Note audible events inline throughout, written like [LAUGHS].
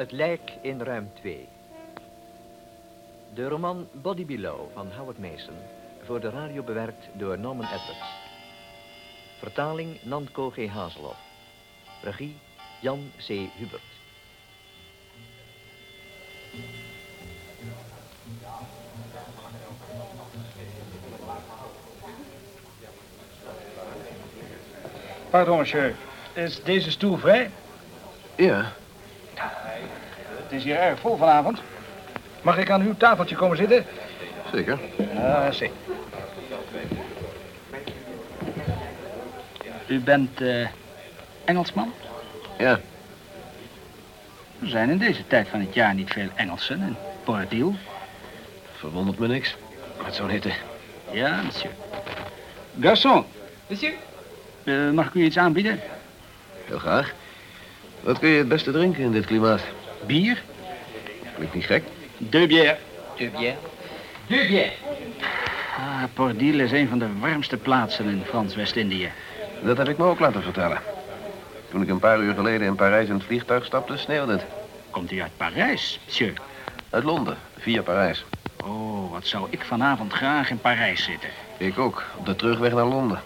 Het lijk in ruim 2. De roman Body Below van Howard Mason voor de radio bewerkt door Norman Edwards. Vertaling Nanko G. Hazelhoff. Regie Jan C. Hubert. Pardon, monsieur. Is deze stoel vrij? Ja, Het is hier erg vol vanavond. Mag ik aan uw tafeltje komen zitten? zeker. Ah, zie. U bent eh, Engelsman? Ja, Er zijn in deze tijd van het jaar niet veel Engelsen in Port Deal. verwondert me niks. Met zo'n hitte. Ja, monsieur. Garçon. Monsieur? eh, mag ik u iets aanbieden? Heel graag. Wat kun je het beste drinken in dit klimaat? Bier? Klinkt niet gek. Deux bières. Deux bières. Deux bières. Ah, Port is een van de warmste plaatsen in Frans-West-Indië. Dat heb ik me ook laten vertellen. Toen ik een paar uur geleden in Parijs in het vliegtuig stapte, sneeuwde het. Komt u uit Parijs, monsieur? Uit Londen, via Parijs. Oh, wat zou ik vanavond graag in Parijs zitten. Ik ook, op de terugweg naar Londen.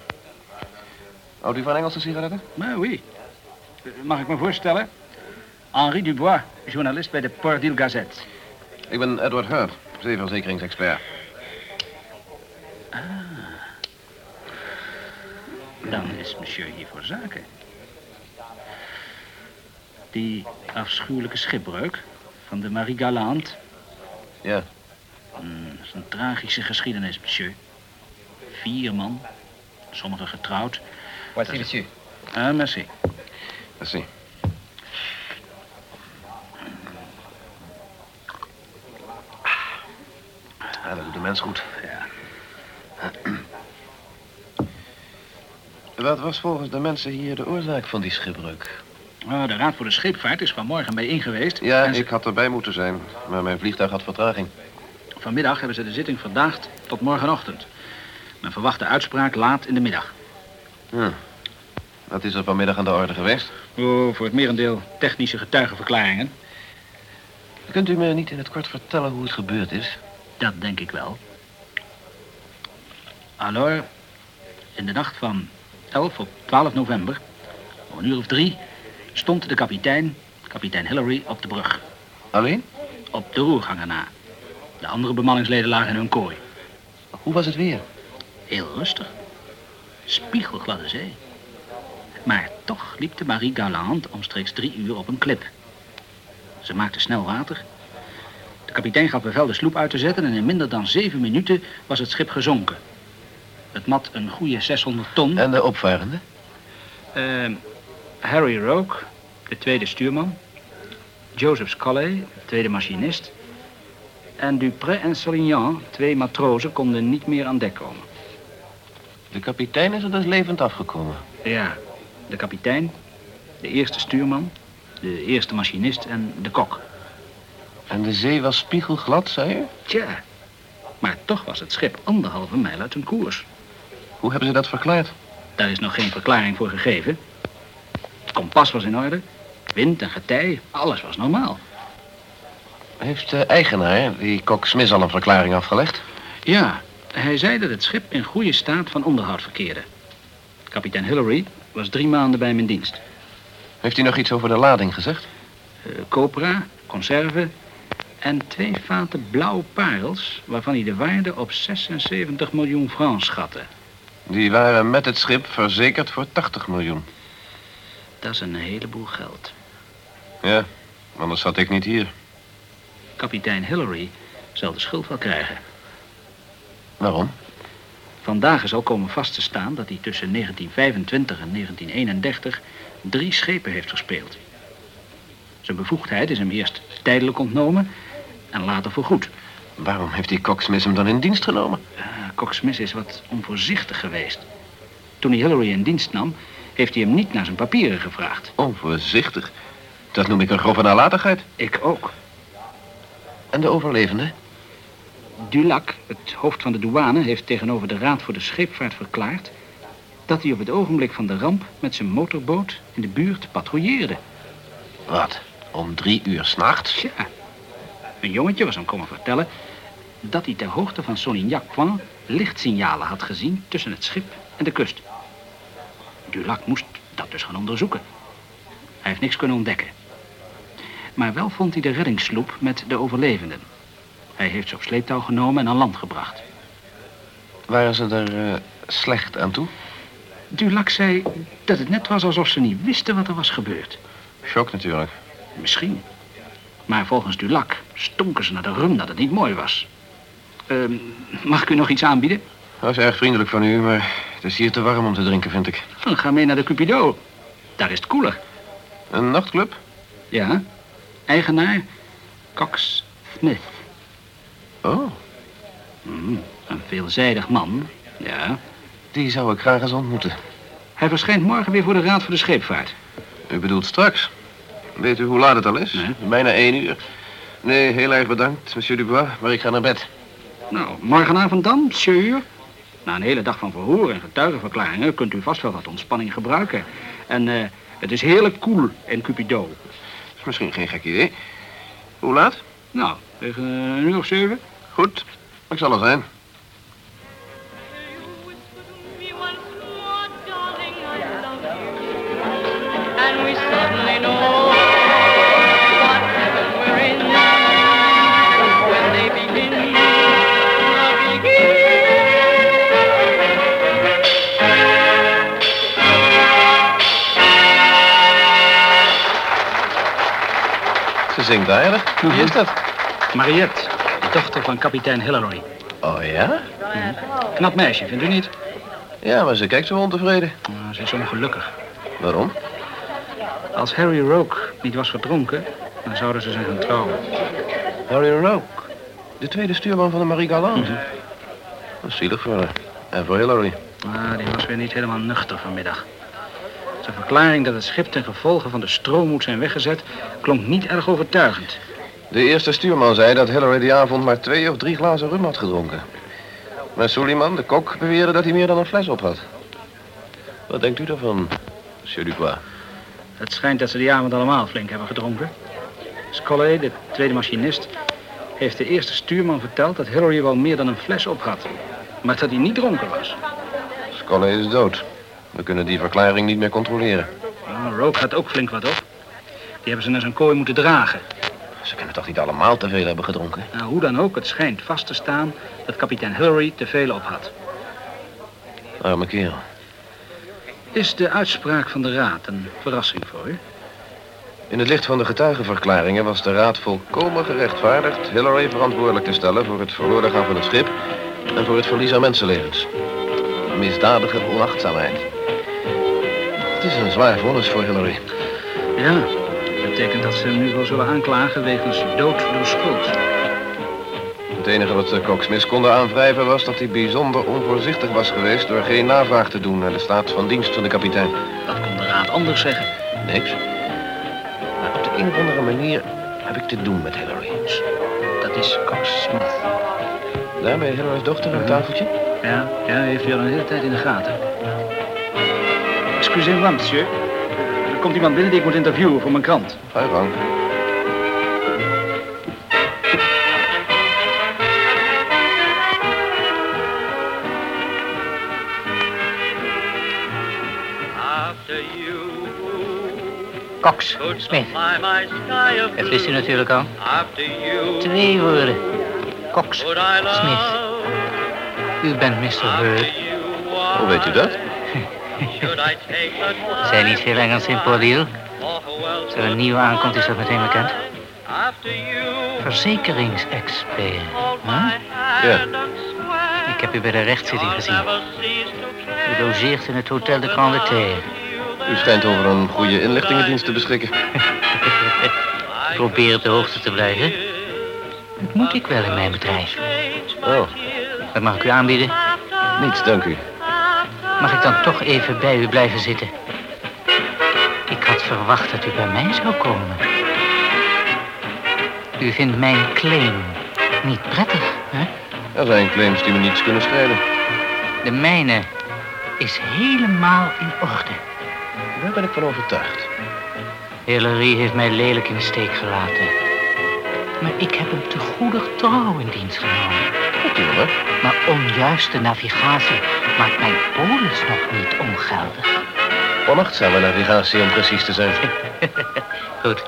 Houdt u van Engelse sigaretten? Maar oui. Mag ik me voorstellen? Henri Dubois, journalist bij de Port Deal Gazette. Ik ben Edward Hurt, zeeverzekeringsexpert. Dan is monsieur hier voor zaken. Die afschuwelijke schipbreuk van de Marie Galante. Ja, Hmm, dat is een tragische geschiedenis, monsieur. Vier man, sommigen getrouwd. Voici, monsieur. Ah, merci. merci. Ja, dat doet de mens goed. Ja. Wat was volgens de mensen hier de oorzaak van die schipbreuk? Ah, de Raad voor de Scheepvaart is vanmorgen bijeen geweest. Ja, ze- ik had erbij moeten zijn, maar mijn vliegtuig had vertraging. Vanmiddag hebben ze de zitting verdaagd tot morgenochtend. Men verwacht de uitspraak laat in de middag. Hm. Wat is er vanmiddag aan de orde geweest? Oh, voor het merendeel technische getuigenverklaringen. Kunt u me niet in het kort vertellen hoe het gebeurd is? Dat denk ik wel. Alors, in de nacht van 11 op 12 november, om een uur of drie, stond de kapitein, kapitein Hillary, op de brug. Alleen? Op de roerganger na. De andere bemanningsleden lagen in hun kooi. Hoe was het weer? Heel rustig. Spiegelgladde zee. Maar toch liep de Marie Galante omstreeks drie uur op een klip. Ze maakte snel water. De kapitein gaf bevel de sloep uit te zetten... en in minder dan zeven minuten was het schip gezonken. Het mat een goede 600 ton. En de opvarende? Eh, Harry Roke, de tweede stuurman. Joseph Scollay, de tweede machinist. En Dupré en Solignan, twee matrozen, konden niet meer aan dek komen. De kapitein is er dus levend afgekomen. Ja, de kapitein, de eerste stuurman, de eerste machinist en de kok. En de zee was spiegelglad, zei u? Tja, maar toch was het schip anderhalve mijl uit hun koers. Hoe hebben ze dat verklaard? Daar is nog geen verklaring voor gegeven. Het kompas was in orde, wind en getij, alles was normaal. Heeft de eigenaar, die kok Smith, al een verklaring afgelegd? Ja, hij zei dat het schip in goede staat van onderhoud verkeerde. Kapitein Hillary was drie maanden bij mijn dienst. Heeft hij nog iets over de lading gezegd? Eh, copra, conserve en twee vaten blauwe parels... waarvan hij de waarde op 76 miljoen francs schatte. Die waren met het schip verzekerd voor 80 miljoen. Dat is een heleboel geld. Ja, anders zat ik niet hier. Kapitein Hillary zal de schuld wel krijgen. Waarom? Vandaag is al komen vast te staan dat hij tussen 1925 en 1931 drie schepen heeft gespeeld. Zijn bevoegdheid is hem eerst tijdelijk ontnomen en later voorgoed. Waarom heeft die Smith hem dan in dienst genomen? Uh, is wat onvoorzichtig geweest. Toen hij Hillary in dienst nam, heeft hij hem niet naar zijn papieren gevraagd. Onvoorzichtig. Dat noem ik een grove nalatigheid. Ik ook. En de overlevende? Dulac, het hoofd van de douane, heeft tegenover de Raad voor de Scheepvaart verklaard... dat hij op het ogenblik van de ramp met zijn motorboot in de buurt patrouilleerde. Wat? Om drie uur s'nachts? Tja, een jongetje was hem komen vertellen dat hij ter hoogte van Solignac-Point lichtsignalen had gezien tussen het schip en de kust. Dulac moest dat dus gaan onderzoeken. Hij heeft niks kunnen ontdekken. Maar wel vond hij de reddingssloep met de overlevenden. Hij heeft ze op sleeptouw genomen en aan land gebracht. Waren ze er eh, slecht aan toe? Dulac zei dat het net was alsof ze niet wisten wat er was gebeurd. Shock natuurlijk. Misschien. Maar volgens Dulac stonken ze naar de rum dat het niet mooi was. Ehm, mag ik u nog iets aanbieden? Dat is erg vriendelijk van u, maar het is hier te warm om te drinken, vind ik. Dan ga mee naar de Cupido. Daar is het koeler. Een nachtclub? Ja. Eigenaar Cox Smith. Oh, Hmm, een veelzijdig man. Ja. die zou ik graag eens ontmoeten. Hij verschijnt morgen weer voor de Raad voor de Scheepvaart. U bedoelt straks? Weet u hoe laat het al is? Nee. Bijna één uur. Nee, heel erg bedankt, monsieur Dubois, maar ik ga naar bed. Nou, morgenavond dan, monsieur. Na een hele dag van verhoor en getuigenverklaringen kunt u vast wel wat ontspanning gebruiken. En eh, het is heerlijk koel in Cupido. is misschien geen gek idee. Hoe laat? Nou, tegen een uur of zeven. Goed, ik zal er zijn. Zingt aardig. Wie is dat? Mariette, de dochter van kapitein Hillary. Oh ja? Knap meisje, vindt u niet? Ja, maar ze kijkt zo ontevreden. Nou, ze is ongelukkig. Waarom? Als Harry Roke niet was verdronken, dan zouden ze zijn gaan trouwen. Harry Roke. De tweede stuurman van de Marie. Dat is zielig voor haar. En voor Hillary. Maar die was weer niet helemaal nuchter vanmiddag. Verklaring dat het schip ten gevolge van de stroom moet zijn weggezet... klonk niet erg overtuigend. De eerste stuurman zei dat Hillary die avond maar twee of drie glazen rum had gedronken. Maar Suleiman, de kok, beweerde dat hij meer dan een fles op had. Wat denkt u daarvan, monsieur Dubois? Het schijnt dat ze die avond allemaal flink hebben gedronken. Scollay, de tweede machinist, heeft de eerste stuurman verteld... dat Hillary wel meer dan een fles op had. Maar dat hij niet dronken was. Scollay is dood. We kunnen die verklaring niet meer controleren. Nou, Roke had ook flink wat op. Die hebben ze naar zijn kooi moeten dragen. Ze kunnen toch niet allemaal te veel hebben gedronken? Nou, hoe dan ook, het schijnt vast te staan dat kapitein Hillary te veel op had. Arme kerel. Is de uitspraak van de raad een verrassing voor u? In het licht van de getuigenverklaringen was de raad volkomen gerechtvaardigd Hillary verantwoordelijk te stellen voor het verloren gaan van het schip en voor het verlies aan mensenlevens. Misdadige onachtzaamheid. Het is een zwaar vonnis voor Hillary. Ja, dat betekent dat ze hem nu wel zullen aanklagen wegens dood door schuld. Het enige wat de Cox konden aanwrijven was dat hij bijzonder onvoorzichtig was geweest door geen navraag te doen naar de staat van dienst van de kapitein. Dat kon de raad anders zeggen. Niks. Maar op de een of andere manier heb ik te doen met Hillary. Dat is Cox Smith. Daarmee Hillary's dochter aan het tafeltje? Ja, ja, hij heeft u al een hele tijd in de gaten. Excusez-moi, monsieur. Er komt iemand binnen die ik moet interviewen voor mijn krant. Ga je gang. After you Cox, Smith. Dat wist u natuurlijk al. After you Twee woorden. Cox. Smith. U bent Mr. Walk, Hoe weet u dat? [LAUGHS] Zijn niet veel Engels in Port Als er een nieuwe aankomt, is dat meteen bekend. Verzekeringsexpert. Huh? Ja. Ik heb u bij de rechtszitting gezien. U logeert in het Hotel de Grande Terre. U schijnt over een goede inlichtingendienst te beschikken. [LAUGHS] Probeer op de hoogte te blijven. Dat moet ik wel in mijn bedrijf. Oh, Wat mag ik u aanbieden? niets, dank u. Mag ik dan toch even bij u blijven zitten? Ik had verwacht dat u bij mij zou komen. U vindt mijn claim niet prettig, hè? Er zijn claims die me niets kunnen schelen. De mijne is helemaal in orde. Daar ben ik van overtuigd. Hillary heeft mij lelijk in de steek gelaten. Maar ik heb hem te goedig trouw in dienst genomen. Maar onjuiste navigatie maakt mijn polis nog niet ongeldig. Onachtzame navigatie om precies te zijn. [LAUGHS] Goed,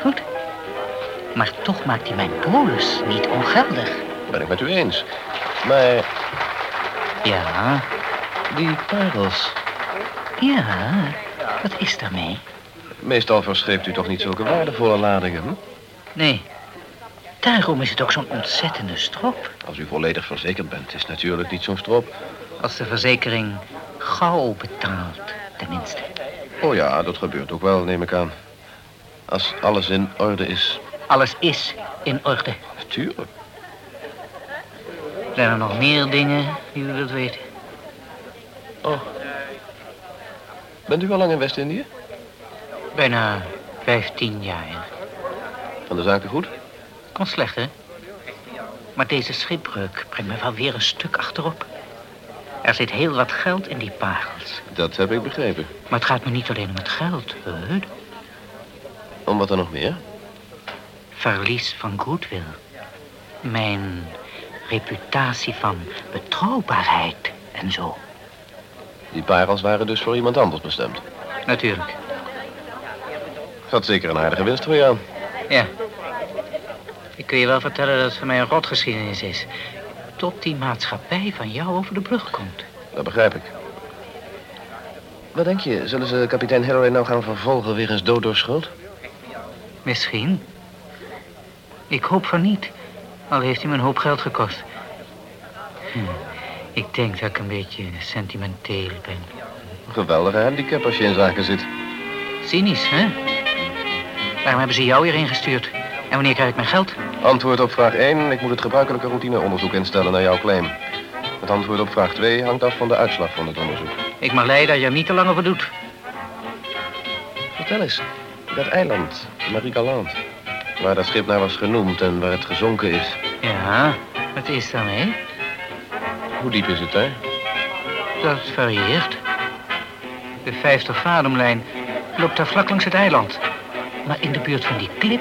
goed. Maar toch maakt hij mijn polis niet ongeldig. Ben ik met u eens. Maar Ja, die parels... ja. Wat is daarmee? Meestal verscheept u toch niet zulke waardevolle ladingen, hm? Nee. Daarom is het ook zo'n ontzettende strop. Als u volledig verzekerd bent, is natuurlijk niet zo'n strop. Als de verzekering gauw betaalt, tenminste. Oh ja, dat gebeurt ook wel, neem ik aan. Als alles in orde is. Alles is in orde. Natuurlijk. Zijn er nog meer dingen die u wilt weten? Oh. Bent u al lang in West-Indië? Bijna 15 jaar. Van de zaken goed? Kon slecht, hè? Maar deze schipbreuk brengt me wel weer een stuk achterop. Er zit heel wat geld in die parels. Dat heb ik begrepen. Maar het gaat me niet alleen om het geld, hè? Om wat er nog meer? Verlies van goodwill. Mijn reputatie van betrouwbaarheid en zo. Die parels waren dus voor iemand anders bestemd. Natuurlijk. Had zeker een aardige winst voor aan. Ja. Ik kun je wel vertellen dat het voor mij een rotgeschiedenis is. Tot die maatschappij van jou over de brug komt. Dat begrijp ik. Wat denk je? Zullen ze kapitein Hillary nou gaan vervolgen wegens dood door schuld? Misschien. Ik hoop van niet. Al heeft hij me een hoop geld gekost. Hm. Ik denk dat ik een beetje sentimenteel ben. Een geweldige handicap als je in zaken zit. Cynisch, hè? Waarom hebben ze jou hierheen gestuurd? En wanneer krijg ik mijn geld? Antwoord op vraag 1. Ik moet het gebruikelijke routineonderzoek instellen naar jouw claim. Het antwoord op vraag 2 hangt af van de uitslag van het onderzoek. Ik mag leiden dat je er niet te lang over doet. Vertel eens. Dat eiland, Marie Galante. Waar dat schip naar was genoemd en waar het gezonken is. Ja, wat is daarmee? Hoe diep is het daar? Dat varieert. De 50 vademlijn loopt daar vlak langs het eiland. Maar in de buurt van die klip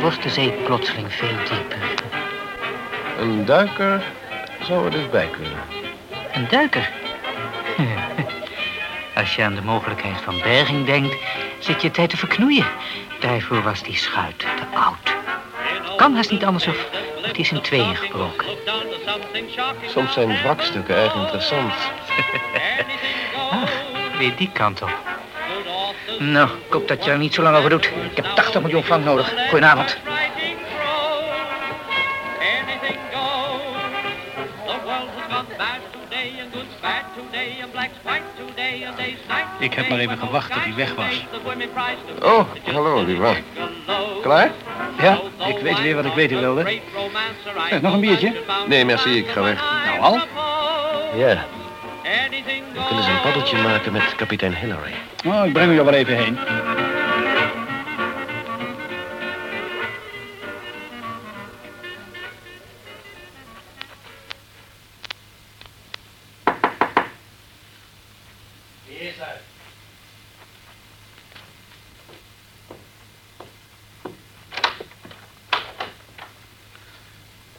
wordt de zee plotseling veel dieper. Een duiker zou er dus bij kunnen. Een duiker. [LAUGHS] Als je aan de mogelijkheid van berging denkt, zit je tijd te verknoeien. Daarvoor was die schuit te oud. Kan haast niet anders of het is in tweeën gebroken. Soms zijn wrakstukken erg interessant. [LAUGHS] Ach, weer die kant op. Nou, ik hoop dat je er niet zo lang over doet. Ik heb 80 miljoen frank nodig. Goedenavond. Ik heb maar even gewacht tot hij weg was. Oh, hallo, lieve. Klaar? Ja, ik weet weer wat ik weten wilde. Eh, nog een biertje? Nee, merci, ik ga weg. Nou al? Ja, we kunnen ze een paddeltje maken met kapitein Hillary. Oh, ik breng u er wel even heen.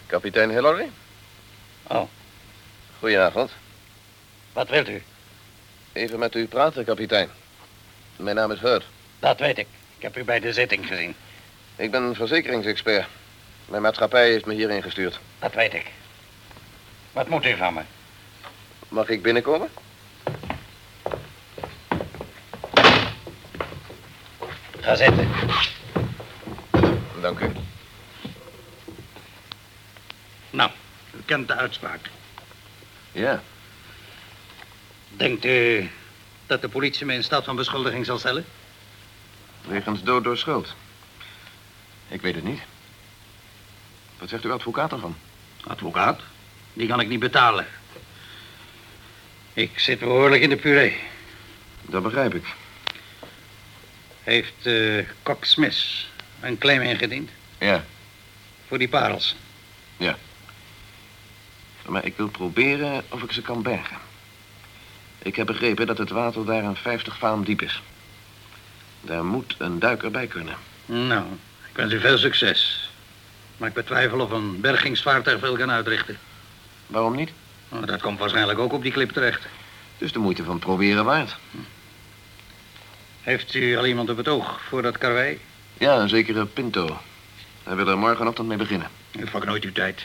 Kapitein Hillary? Oh. Goedenavond. Wat wilt u? Even met u praten, kapitein. Mijn naam is Hurt. Dat weet ik. Ik heb u bij de zitting gezien. Ik ben verzekeringsexpert. Mijn maatschappij heeft me hierheen gestuurd. Dat weet ik. Wat moet u van me? Mag ik binnenkomen? Ga zitten. Dank u. Nou, u kent de uitspraak. Ja, Denkt u dat de politie me in staat van beschuldiging zal stellen? wegens dood door schuld. Ik weet het niet. Wat zegt uw advocaat ervan? Advocaat? Die kan ik niet betalen. Ik zit behoorlijk in de puree. Dat begrijp ik. Heeft uh, Kok Smith een claim ingediend Ja, voor die parels? maar ik wil proberen of ik ze kan bergen. Ik heb begrepen dat het water daar een 50 faam diep is. Daar moet een duiker bij kunnen. Nou, ik wens u veel succes. Maar ik betwijfel of een bergingsvaartuig veel kan uitrichten. Waarom niet? Nou, dat komt waarschijnlijk ook op die klip terecht. Dus de moeite van proberen waard. Heeft u al iemand op het oog voor dat karwei? Ja, een zekere Pinto. Hij wil er morgenochtend mee beginnen. U vak nooit uw tijd.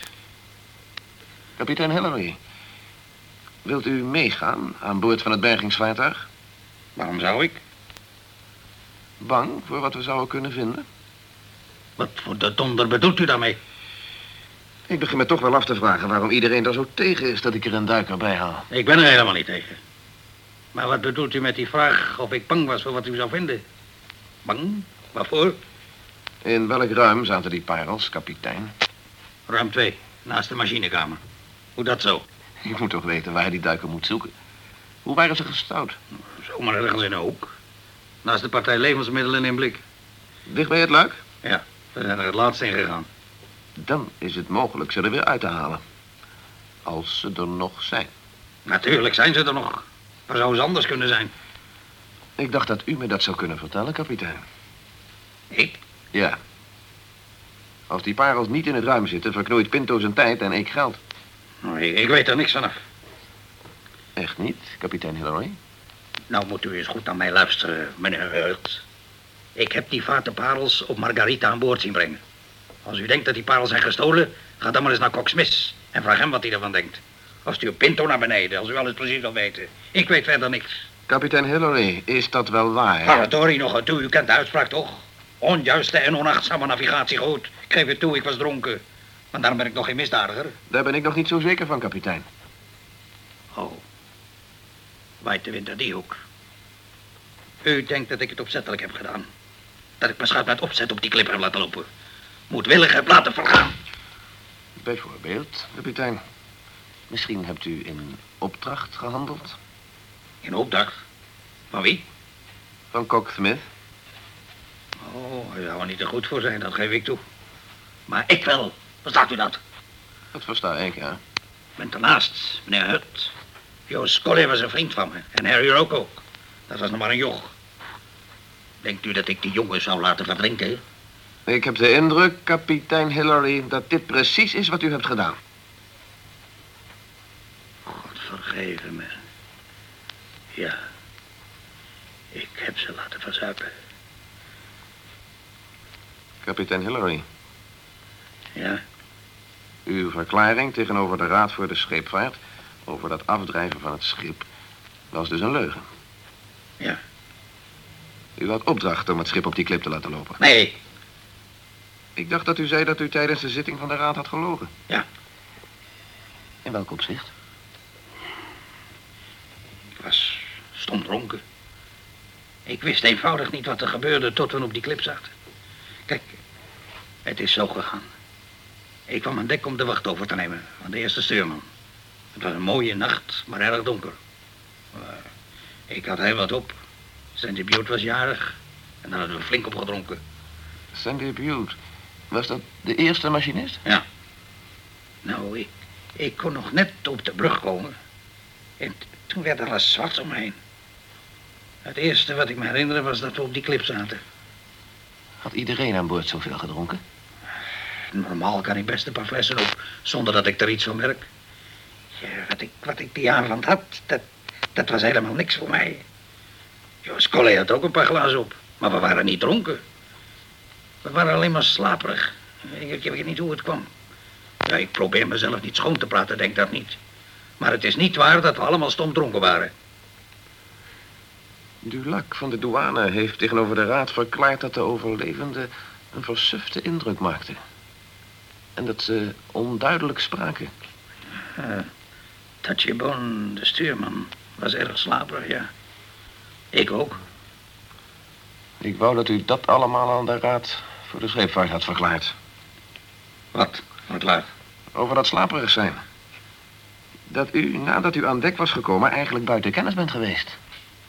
Kapitein Hillary. Wilt u meegaan aan boord van het bergingsvaartuig? Waarom zou ik? Bang voor wat we zouden kunnen vinden? Wat voor de donder bedoelt u daarmee? Ik begin me toch wel af te vragen waarom iedereen er zo tegen is dat ik er een duiker bij haal. Ik ben er helemaal niet tegen. Maar wat bedoelt u met die vraag of ik bang was voor wat u zou vinden? Bang? Waarvoor? In welk ruim zaten die parels, kapitein? Ruim twee, naast de machinekamer. Hoe dat zo? Je moet toch weten waar je die duiker moet zoeken. Hoe waren ze gestouwd? Zomaar ergens in een hoek. Naast de partij levensmiddelen in blik. Dicht bij het luik? Ja, we zijn er het laatst in gegaan. Dan is het mogelijk ze er weer uit te halen. Als ze er nog zijn. Natuurlijk zijn ze er nog. Waar zou ze anders kunnen zijn? Ik dacht dat u me dat zou kunnen vertellen, kapitein. Ik? Ja. Als die parels niet in het ruim zitten, verknoeit Pinto zijn tijd en ik geld. Nou, ik, weet er niks vanaf. Echt niet, kapitein Hillary? Nou moet u eens goed naar mij luisteren, meneer Hurt. Ik heb die vaten parels op Margarita aan boord zien brengen. Als u denkt dat die parels zijn gestolen, ga dan maar eens naar Kok Smith en vraag hem wat hij ervan denkt. Of stuur Pinto naar beneden, als u alles precies wil weten. Ik weet verder niks. Kapitein Hillary, is dat wel waar? Paratori nog aan toe, u kent de uitspraak toch? Onjuiste en onachtzame navigatie goed. Ik geef het toe, ik was dronken. Maar daarom ben ik nog geen misdadiger. Daar ben ik nog niet zo zeker van, kapitein. Oh. Waait de wind die hoek. U denkt dat ik het opzettelijk heb gedaan. Dat ik mijn schuit met opzet op die klip heb laten lopen. Moedwillig heb laten vergaan. Bijvoorbeeld, kapitein. Misschien hebt u in opdracht gehandeld? In opdracht? Van wie? Van Kok Smith? Oh, hij zou er niet te goed voor zijn, dat geef ik toe. Maar ik wel. Verstaat u dat? Dat versta ik, ja. Ik ben meneer Hut. Joost Collet was een vriend van me. En Harry ook ook. Dat was nog maar een joch. Denkt u dat ik die jongen zou laten verdrinken? Ik heb de indruk, kapitein Hillary, dat dit precies is wat u hebt gedaan. God vergeven me. Ja. Ik heb ze laten verzuipen. Kapitein Hillary, Ja? Uw verklaring tegenover de Raad voor de Scheepvaart... over dat afdrijven van het schip, was dus een leugen. Ja. U had opdracht om het schip op die klip te laten lopen. Nee. Ik dacht dat u zei dat u tijdens de zitting van de Raad had gelogen. Ja. In welk opzicht? Ik was stom dronken. Ik wist eenvoudig niet wat er gebeurde tot we op die klip zaten. Kijk, het is zo gegaan. Ik kwam aan dek om de wacht over te nemen van de eerste stuurman. Het was een mooie nacht, maar erg donker. Maar ik had heel wat op. Sandy Butte was jarig en dan hadden we flink opgedronken. Sandy Butte. Was dat de eerste machinist? Ja. Nou, ik, ik kon nog net op de brug komen. En toen werd alles zwart om me heen. Het eerste wat ik me herinnerde was dat we op die klip zaten. Had iedereen aan boord zoveel gedronken? Normaal kan ik best een paar flessen op, zonder dat ik er iets van merk. Ja, wat, ik, wat ik die avond had, dat, dat was helemaal niks voor mij. Joost Collet had ook een paar glazen op, maar we waren niet dronken. We waren alleen maar slaperig. Ik, weet niet hoe het kwam. Ja, ik probeer mezelf niet schoon te praten, denk dat niet. Maar het is niet waar dat we allemaal stom dronken waren. Dulac van de douane heeft tegenover de Raad verklaard dat de overlevenden een versufte indruk maakten. En dat ze onduidelijk spraken. Uh, Tachibon, de stuurman, was erg slaperig, ja. Ik ook. Ik wou dat u dat allemaal aan de Raad voor de scheepvaart had verklaard. Wat? Laat? Over dat slaperig zijn. Dat u, nadat u aan dek was gekomen, eigenlijk buiten kennis bent geweest.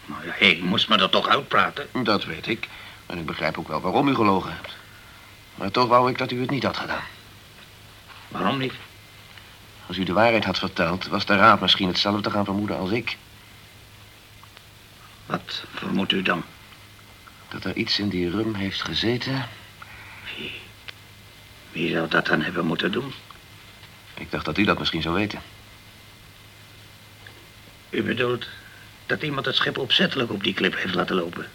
Nou ja, ik moest me er toch uitpraten. Dat weet ik. En ik begrijp ook wel waarom u gelogen hebt. Maar toch wou ik dat u het niet had gedaan. Waarom niet? Als u de waarheid had verteld, was de Raad misschien hetzelfde gaan vermoeden als ik. Wat vermoedt u dan? dat er iets in die rum heeft gezeten. Wie zou dat dan hebben moeten doen? Ik dacht dat u dat misschien zou weten. U bedoelt dat iemand het schip opzettelijk op die klip heeft laten lopen?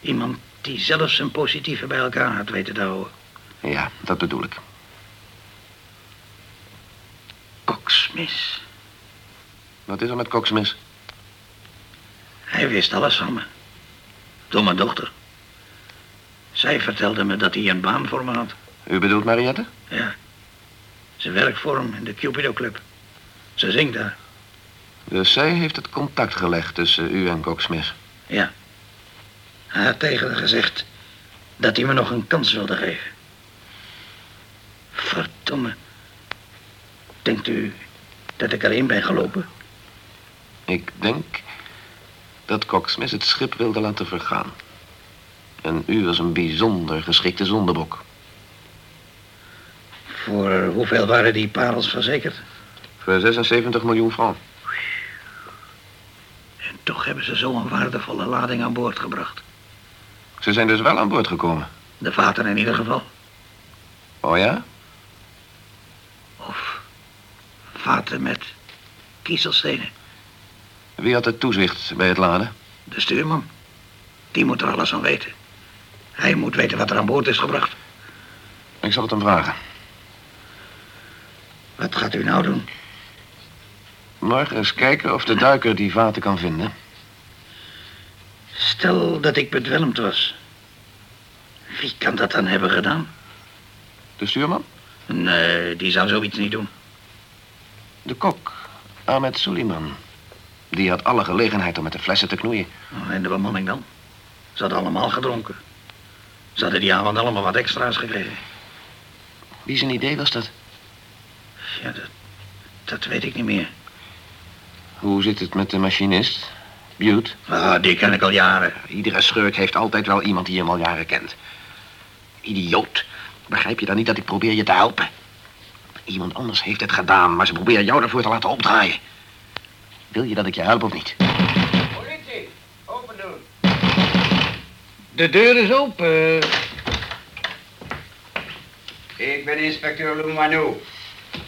Iemand die zelfs zijn positieve bij elkaar had weten te houden? Ja, dat bedoel ik. Koksmis. Wat is er met Cox mis? Hij wist alles van me. Door mijn dochter. Zij vertelde me dat hij een baan voor me had. U bedoelt Mariette? Ja. Ze werkt voor hem in de Cupido Club. Ze zingt daar. Dus zij heeft het contact gelegd tussen u en Cox Smith. Ja. Hij had tegen haar gezegd dat hij me nog een kans wilde geven. Verdomme. Denkt u dat ik erin ben gelopen? Ik denk dat Cox Smith het schip wilde laten vergaan. En u was een bijzonder geschikte zondebok. Voor hoeveel waren die parels verzekerd? Voor 76 miljoen francs. En toch hebben ze zo'n waardevolle lading aan boord gebracht. Ze zijn dus wel aan boord gekomen. De vaten in ieder geval. Oh ja? Of vaten met kiezelstenen. Wie had het toezicht bij het laden? De stuurman. Die moet er alles van weten. Hij moet weten wat er aan boord is gebracht. Ik zal het hem vragen. Wat gaat u nou doen? Morgen eens kijken of de duiker die vaten kan vinden. Stel dat ik bedwelmd was. Wie kan dat dan hebben gedaan? De stuurman? Nee, die zou zoiets niet doen. De kok, Ahmed Suleiman. Die had alle gelegenheid om met de flessen te knoeien. Oh, En de bemanning dan? Ze hadden allemaal gedronken. Ze hadden die avond allemaal wat extra's gekregen. Wie zijn idee was dat? Ja, dat, dat weet ik niet meer. Hoe zit het met de machinist? Butte? Ah, die ken ik al jaren. Iedere schurk heeft altijd wel iemand die hem al jaren kent. Idioot. Begrijp je dan niet dat ik probeer je te helpen? Iemand anders heeft het gedaan, maar ze proberen jou ervoor te laten opdraaien. Wil je dat ik je help of niet? Politie, open doen. De deur is open. Ik ben inspecteur Lumano,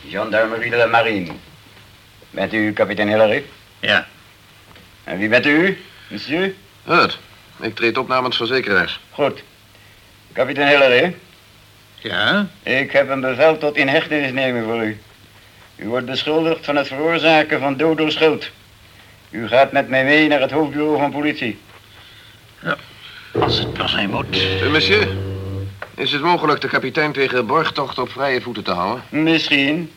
gendarmerie de la marine. Bent u kapitein Hillary? Ja. En wie bent u, monsieur? Hut, ik treed op namens verzekeraars. Goed. Kapitein Hillary, Ja? ik heb een bevel tot inhechtenisneming voor u. U wordt beschuldigd van het veroorzaken van dood door schuld. U gaat met mij mee naar het hoofdbureau van politie. Als het maar zijn moet. Eh, monsieur, is het mogelijk de kapitein tegen borgtocht op vrije voeten te houden? Misschien,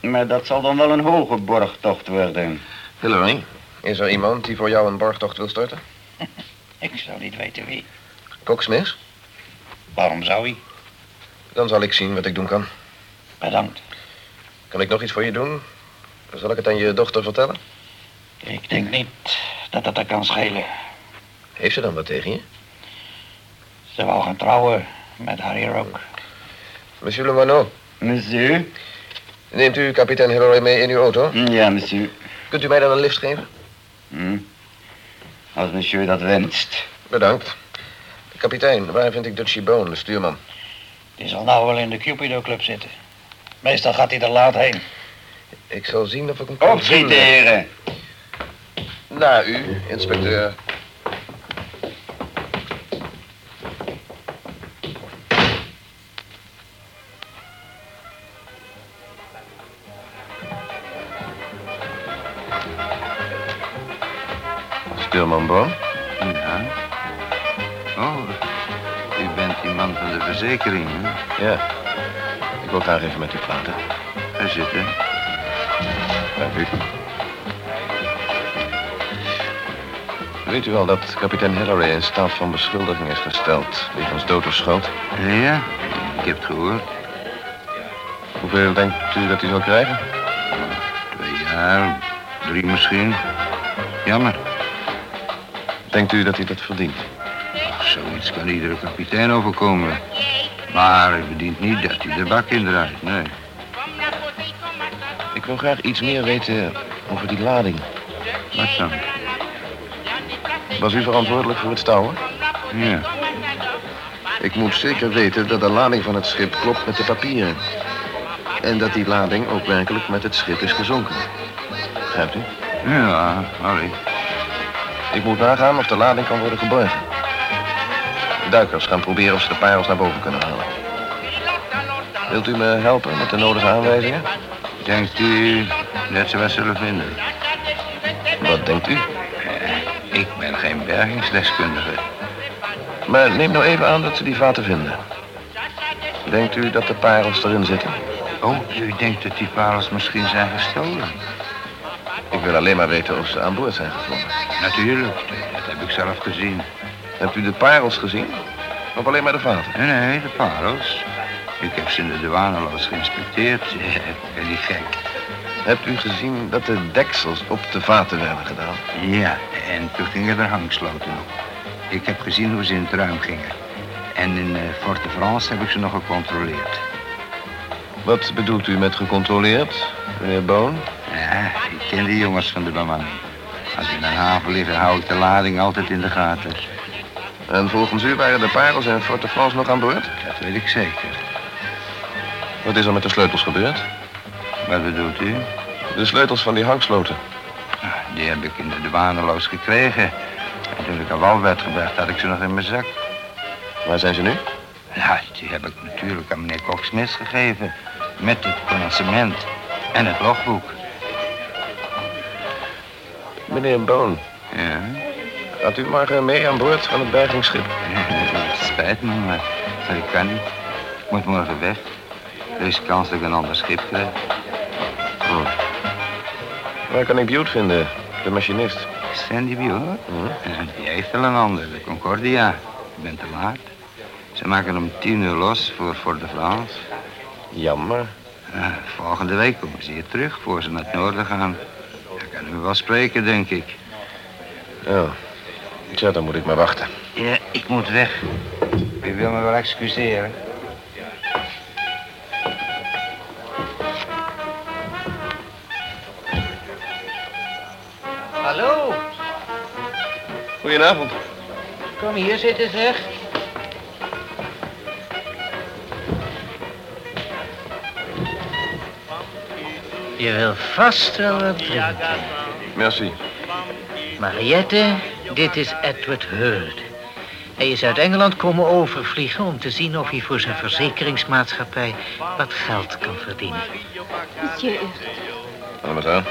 maar dat zal dan wel een hoge borgtocht worden. Hillary, is er iemand die voor jou een borgtocht wil starten? [LAUGHS] Ik zou niet weten wie. Cox Smith? Waarom zou hij? Dan zal ik zien wat ik doen kan. Bedankt. Kan ik nog iets voor je doen? Zal ik het aan je dochter vertellen? Ik denk niet dat dat er kan schelen. Heeft ze dan wat tegen je? Ze wou gaan trouwen met Harry Rook. Monsieur Le Mano, Monsieur? neemt u kapitein Hillary mee in uw auto? Ja, monsieur. Kunt u mij dan een lift geven? Hm. Als monsieur dat wenst. Bedankt. Kapitein, waar vind ik Dutchie Bone, de stuurman? Die zal nou wel in de Cupido Club zitten. Meestal gaat hij er laat heen. Ik zal zien of ik hem kan Opschieten, vinden. heren. Na u, inspecteur. Stuurman Boom? Verzekering, hè? Ja. Ik wil graag even met u praten. Ga zitten. Dank u. Weet u wel dat kapitein Hillary in staat van beschuldiging is gesteld wegens dood of schuld? Ja, ik heb het gehoord. Hoeveel denkt u dat hij zal krijgen? Twee jaar, drie misschien. Jammer. Denkt u dat hij dat verdient? Zoiets kan iedere kapitein overkomen. Maar het verdient niet dat hij de bak indraait, nee. Ik wil graag iets meer weten over die lading. Wat dan? Was u verantwoordelijk voor het stouwen? Ja. Ik moet zeker weten dat de lading van het schip klopt met de papieren. En dat die lading ook werkelijk met het schip is gezonken. Begrijpt u? Ja, Harry. Ik moet nagaan of de lading kan worden geborgen. Duikers gaan proberen of ze de parels naar boven kunnen halen. Wilt u me helpen met de nodige aanwijzingen? Denkt u dat ze wat zullen vinden? Wat denkt u? Ik ben geen bergingsdeskundige. Maar neem nou even aan dat ze die vaten vinden. Denkt u dat de parels erin zitten? Oh, u denkt dat die parels misschien zijn gestolen? Ik wil alleen maar weten of ze aan boord zijn gevonden. Natuurlijk, dat heb ik zelf gezien. Hebt u de parels gezien? Of alleen maar de vaten? Nee, nee, de parels. Ik heb ze in de douaneloos geïnspecteerd. Ik ben niet gek. Hebt u gezien dat de deksels op de vaten werden gedaan? Ja, en toen gingen er hangsloten op. Ik heb gezien hoe ze in het ruim gingen. En in eh, Fort de France heb ik ze nog gecontroleerd. Wat bedoelt u met gecontroleerd, meneer Boon? Ja, ik ken die jongens van de bemanning. Als we in een haven liggen, hou ik de lading altijd in de gaten. En volgens u waren de parels in Fort de France nog aan boord? Dat weet ik zeker. Wat is er met de sleutels gebeurd? Wat bedoelt u? De sleutels van die hangsloten. Die heb ik in de douaneloos gekregen. En toen ik aan wal werd gebracht, had ik ze nog in mijn zak. Waar zijn ze nu? Ja, die heb ik natuurlijk aan meneer Kok-Smith gegeven. Met het connaissement en het logboek. Meneer Boon, Ja, gaat u morgen mee aan boord van het bergingsschip? spijt me, maar maar ik kan niet. Ik moet morgen weg. Er is kans dat ik een ander schip krijg. Hm. Waar kan ik Bute vinden, de machinist? Sandy? Hm? Ja, die heeft wel een ander, de Concordia. Ik ben te laat. Ze maken om tien uur los voor Fort de France. Jammer. Ja, volgende week komen ze hier terug voor ze naar het noorden gaan. Dan kunnen we wel spreken, denk ik. Ja. Tja, dan moet ik maar wachten. Ja, ik moet weg. U wil me wel excuseren. Hallo, Goedenavond. kom hier zitten zeg. Je wil vast wel wat drinken. Merci. Mariette, dit is Edward Hurd. Hij is uit Engeland komen overvliegen om te zien of hij voor zijn verzekeringsmaatschappij wat geld kan verdienen. Monsieur. Mademoiselle.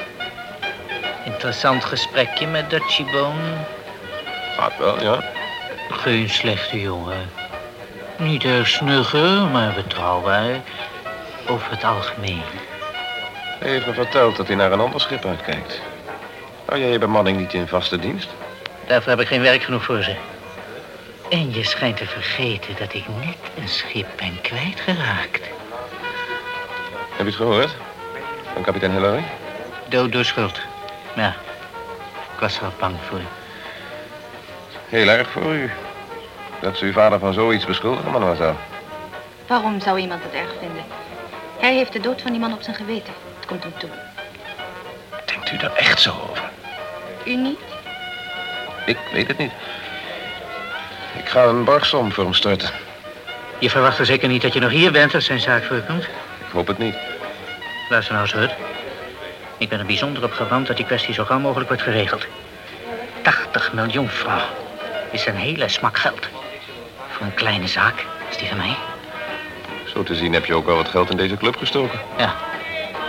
Interessant gesprekje met Dutchie Bone. Gaat wel, ja. Geen slechte jongen. Niet erg snugger, maar betrouwbaar. Over het algemeen. Hij heeft me verteld dat hij naar een ander schip uitkijkt. Hou jij je bemanning niet in vaste dienst? Daarvoor heb ik geen werk genoeg voor ze. En je schijnt te vergeten dat ik net een schip ben kwijtgeraakt. Heb je het gehoord? Van kapitein Hillary? Dood door schuld. Ja, ik was wel bang voor. Heel erg voor u. Dat ze uw vader van zoiets beschuldigen, mademoiselle. Waarom zou iemand het erg vinden? Hij heeft de dood van die man op zijn geweten. Het komt hem toe. Denkt u daar echt zo over? U niet? Ik weet het niet. Ik ga een borgsom voor hem storten. Je verwacht er zeker niet dat je nog hier bent als zijn zaak voorkomt. Ik hoop het niet. Luister nou eens. Ik ben er bijzonder op gebrand dat die kwestie zo gauw mogelijk wordt geregeld. 80 miljoen francs is een hele smak geld. Voor een kleine zaak als die van mij. Zo te zien heb je ook wel wat geld in deze club gestoken. Ja,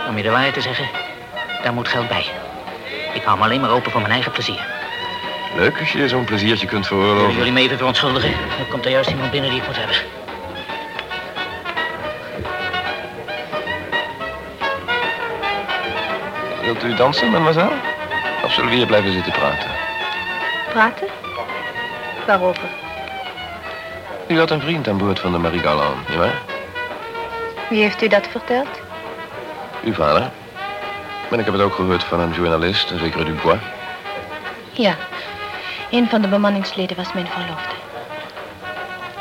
om je de waarheid te zeggen, daar moet geld bij. Ik hou me alleen maar open voor mijn eigen plezier. Leuk als je je zo'n pleziertje kunt veroorloven. jullie me even verontschuldigen? Er komt er juist iemand binnen die ik moet hebben. Wilt u dansen, mademoiselle? Of zullen we hier blijven zitten praten? Praten? Waarover? U had een vriend aan boord van de Marie Galland, nietwaar? Wie heeft u dat verteld? Uw vader. Maar ik heb het ook gehoord van een journalist, een zekere Dubois. Ja. Een van de bemanningsleden was mijn verloofde.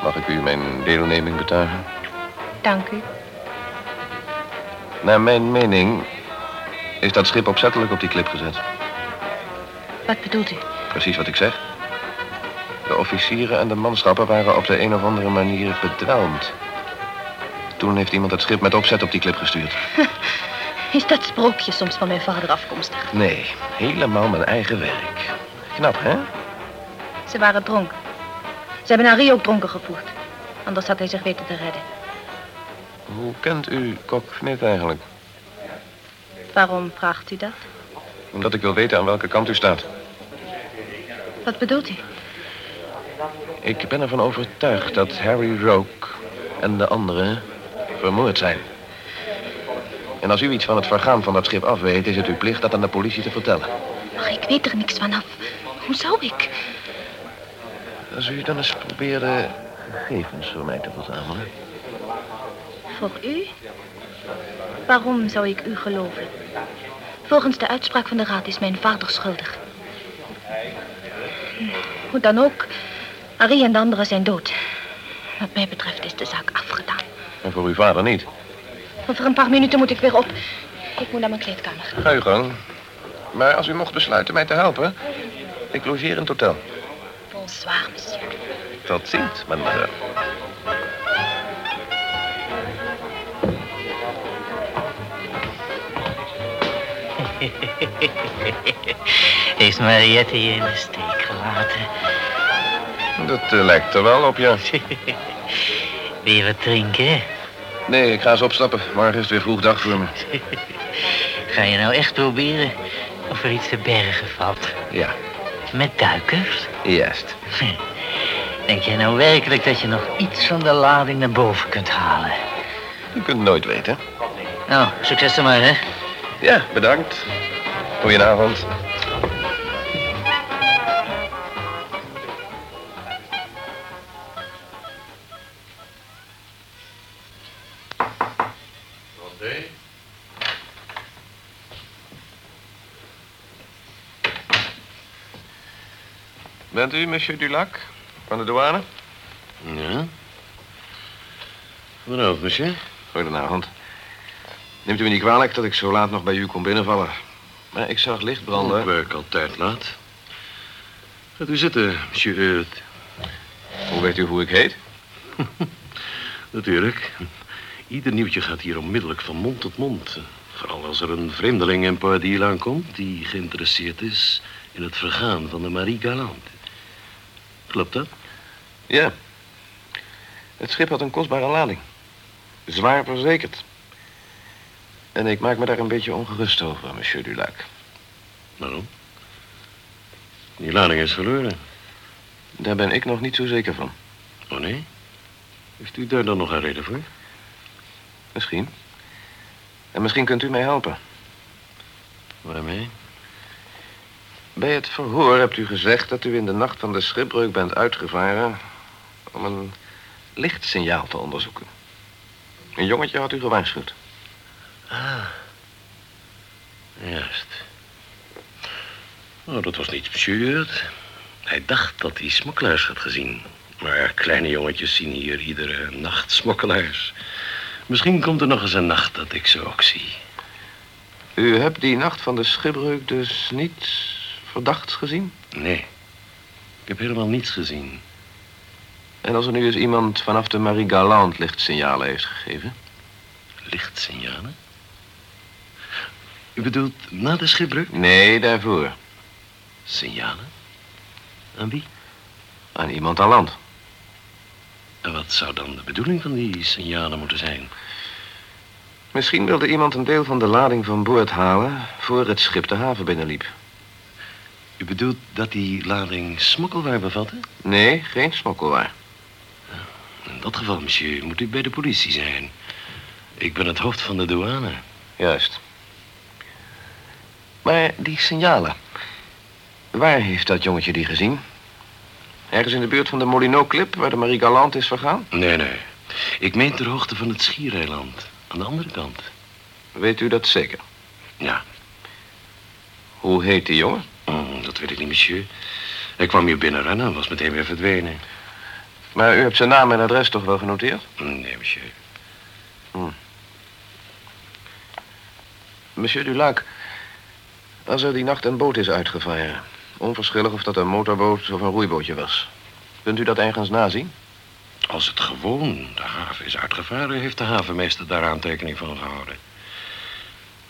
Mag ik u mijn deelneming betuigen? Dank u. Naar mijn mening is dat schip opzettelijk op die klip gezet. Wat bedoelt u? Precies wat ik zeg. De officieren en de manschappen waren op de een of andere manier bedwelmd. Toen heeft iemand het schip met opzet op die klip gestuurd. [LAUGHS] Is dat sprookje soms van mijn vader afkomstig? Nee, helemaal mijn eigen werk. Knap, hè? Ze waren dronken. Ze hebben Henri ook dronken gevoerd. Anders had hij zich weten te redden. Hoe kent u Kok Smit eigenlijk? Waarom vraagt u dat? Omdat ik wil weten aan welke kant u staat. Wat bedoelt u? Ik ben ervan overtuigd dat Harry Roke en de anderen vermoord zijn. En als u iets van het vergaan van dat schip af weet, is het uw plicht dat aan de politie te vertellen. Ach, ik weet er niks vanaf. Hoe zou ik? Als u dan eens probeerde gegevens voor mij te verzamelen. Voor u? Waarom zou ik u geloven? Volgens de uitspraak van de raad is mijn vader schuldig. Hoe dan ook, Harry en de anderen zijn dood. Wat mij betreft is de zaak afgedaan. En voor uw vader niet. Over een paar minuten moet ik weer op. Ik moet naar mijn kleedkamer. Ga uw gang. Maar als u mocht besluiten mij te helpen, ik logeer in het hotel. Bonsoir, monsieur. Tot ziens, mademoiselle. Heeft Mariette je in de steek gelaten? Dat eh, lijkt er wel op, ja. [LAUGHS] Wil je wat drinken? Nee, ik ga eens opstappen. Morgen is het weer vroeg dag voor me. [LAUGHS] Ga je nou echt proberen of er iets te bergen valt? Ja, Met duikers? Juist. Denk jij nou werkelijk dat je nog iets van de lading naar boven kunt halen? U kunt nooit weten. Nou, succes dan maar, hè? Ja, bedankt. Goedenavond. Bent u monsieur Dulac van de douane? Ja? Goedenavond, monsieur. Goedenavond. Neemt u me niet kwalijk dat ik zo laat nog bij u kom binnenvallen. Maar ik zag licht branden. Ik werk altijd laat. Gaat u zitten, monsieur Eut. Hoe weet u hoe ik heet? [LAUGHS] Natuurlijk. Ieder nieuwtje gaat hier onmiddellijk van mond tot mond. Vooral als er een vreemdeling in Poitiers aankomt... die geïnteresseerd is in het vergaan van de Marie Galante. Klopt dat? Ja. Het schip had een kostbare lading. Zwaar verzekerd. En ik maak me daar een beetje ongerust over, monsieur Dulac. Waarom? Die lading is verloren. Daar ben ik nog niet zo zeker van. Oh, nee? Heeft u daar dan nog een reden voor? Misschien. En misschien kunt u mij helpen. Waarmee? Bij het verhoor hebt u gezegd dat u in de nacht van de schipbreuk bent uitgevaren... om een lichtsignaal te onderzoeken. Een jongetje had u gewaarschuwd. Ah. Juist. Oh, dat was niet besjeurd. Hij dacht dat hij smokkelaars had gezien. Maar kleine jongetjes zien hier iedere nacht smokkelaars. Misschien komt er nog eens een nacht dat ik ze ook zie. U hebt die nacht van de schipbreuk dus niets verdachts gezien? Nee. Ik heb helemaal niets gezien. En als er nu eens iemand vanaf de Marie Galante lichtsignalen heeft gegeven? Lichtsignalen? U bedoelt na de schipbreuk? Nee, daarvoor. Signalen? Aan wie? Aan iemand aan land. En wat zou dan de bedoeling van die signalen moeten zijn? Misschien wilde iemand een deel van de lading van boord halen... voor het schip de haven binnenliep. U bedoelt dat die lading smokkelwaar bevatte? Nee, geen smokkelwaar. In dat geval, monsieur, moet u bij de politie zijn. Ik ben het hoofd van de douane. Juist. Maar die signalen... Waar heeft dat jongetje die gezien? Ergens in de buurt van de Molino-klip, waar de Marie Galante is vergaan? Nee, nee. Ik meen ter hoogte van het Schiereiland. Aan de andere kant. Weet u dat zeker? Ja. Hoe heet die jongen? Oh, dat weet ik niet, monsieur. Hij kwam hier binnenrennen en was meteen weer verdwenen. Maar u hebt zijn naam en adres toch wel genoteerd? Nee, monsieur. Monsieur Dulac, als er die nacht een boot is uitgevaren... onverschillig of dat een motorboot of een roeibootje was... Kunt u dat ergens nazien? Als het gewoon de haven is uitgevaren, heeft de havenmeester daar aantekening van gehouden.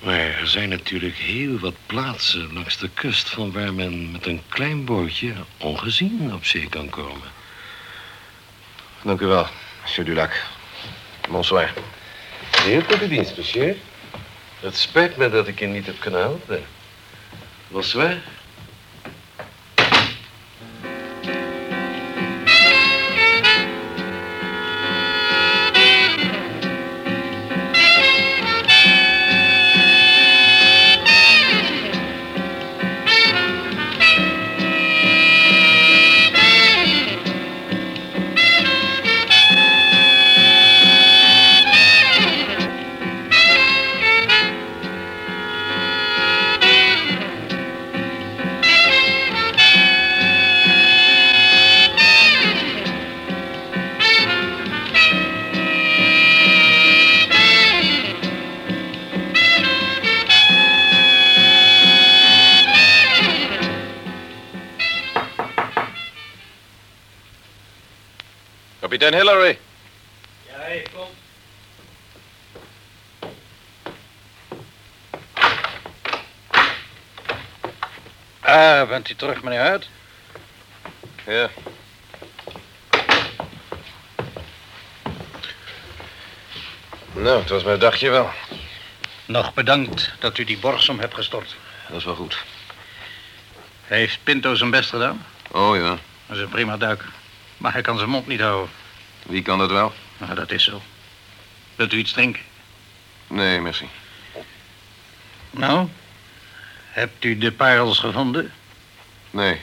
Maar er zijn natuurlijk heel wat plaatsen langs de kust van waar men met een klein bootje ongezien op zee kan komen. Dank u wel, monsieur Dulac. Bonsoir. Heel uw dienst, monsieur. Het spijt me dat ik je niet heb kunnen helpen. Bonsoir. Kapitein Hillary. Ja, ik kom. Ah, bent u terug, meneer Huid? Ja. Nou, het was mijn dagje wel. Nog bedankt dat u die borgsom hebt gestort. Dat is wel goed. Heeft Pinto zijn best gedaan? Oh ja, Dat is een prima duiker. Maar hij kan zijn mond niet houden. Wie kan dat wel? Nou, dat is zo. Wilt u iets drinken? Nee, merci. Nou, hebt u de parels gevonden? Nee.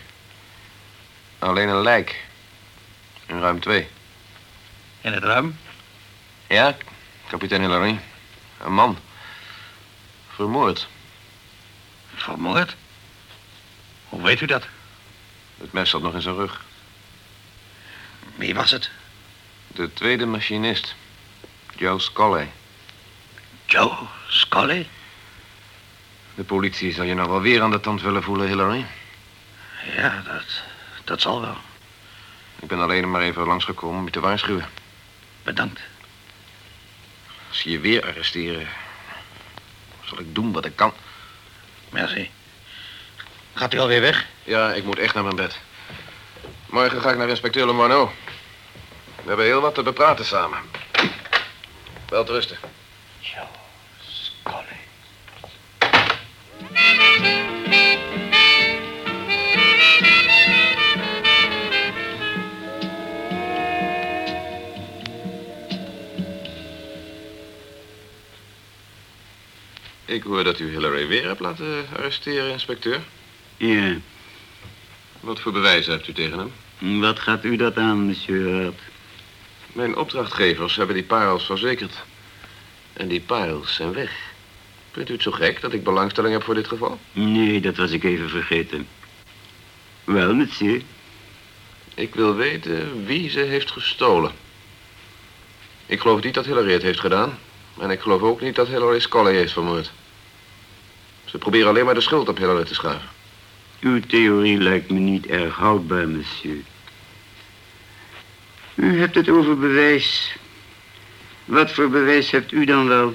Alleen een lijk. In ruim twee. In het ruim? Ja, kapitein Hillary. Een man. Vermoord. Vermoord? Hoe weet u dat? Het mes zat nog in zijn rug. Wie was het? De tweede machinist. Joe Scully. Joe Scully? De politie zal je nou wel weer aan de tand willen voelen, Hillary. Ja, dat, dat zal wel. Ik ben alleen maar even langsgekomen om je te waarschuwen. Bedankt. Als ze je weer arresteren, zal ik doen wat ik kan. Merci. Gaat u alweer weg? Ja, ik moet echt naar mijn bed. Morgen ga ik naar inspecteur Lomano. We hebben heel wat te bepraten samen. Wel te rusten. Joe Scully. Ik hoor dat u Hillary weer hebt laten arresteren, inspecteur. Ja, Wat voor bewijzen hebt u tegen hem? wat gaat u dat aan, monsieur Hurt? Mijn opdrachtgevers hebben die parels verzekerd. En die parels zijn weg. Vindt u het zo gek dat ik belangstelling heb voor dit geval? Nee, dat was ik even vergeten. Wel, monsieur. Ik wil weten wie ze heeft gestolen. Ik geloof niet dat Hillary het heeft gedaan. En ik geloof ook niet dat Hillary Scully heeft vermoord. Ze proberen alleen maar de schuld op Hillary te schuiven. Uw theorie lijkt me niet erg houdbaar, monsieur. U hebt het over bewijs. Wat voor bewijs hebt u dan wel?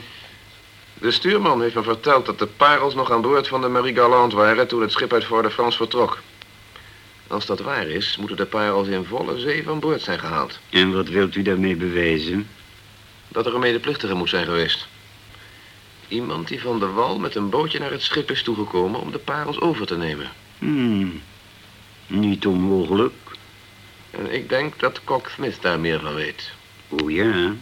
De stuurman heeft me verteld dat de parels nog aan boord van de Marie Galante waren toen het schip uit Fort de France vertrok. Als dat waar is, moeten de parels in volle zee van boord zijn gehaald. En wat wilt u daarmee bewijzen? Dat er een medeplichtige moet zijn geweest. Iemand die van de wal met een bootje naar het schip is toegekomen om de parels over te nemen. Hmm, niet onmogelijk. En ik denk dat Kok Smith daar meer van weet. Oh ja.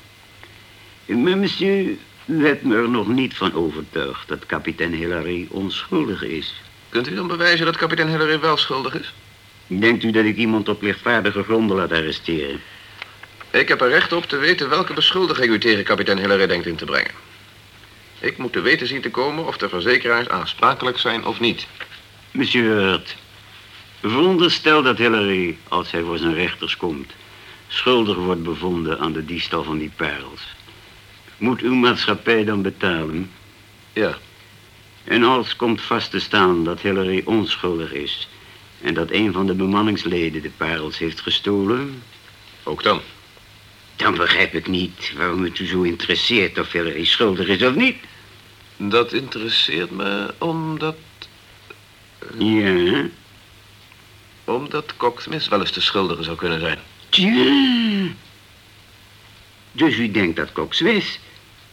Maar monsieur, hebt me er nog niet van overtuigd dat kapitein Hillary onschuldig is. Kunt u dan bewijzen dat kapitein Hillary wel schuldig is? Denkt u dat ik iemand op lichtvaardige gronden laat arresteren? Ik heb er recht op te weten welke beschuldiging u tegen kapitein Hillary denkt in te brengen. Ik moet te weten zien te komen of de verzekeraars aansprakelijk zijn of niet. Monsieur Hurt, veronderstel dat Hillary, als hij voor zijn rechters komt, schuldig wordt bevonden aan de diefstal van die parels. Moet uw maatschappij dan betalen? Ja. En als komt vast te staan dat Hillary onschuldig is, En dat een van de bemanningsleden de parels heeft gestolen? Ook dan. Dan begrijp ik niet waarom het u zo interesseert of Hillary schuldig is of niet. Dat interesseert me omdat... Ja, Omdat Cox Smith wel eens de schuldige zou kunnen zijn. tja. Dus u denkt dat Cox Smith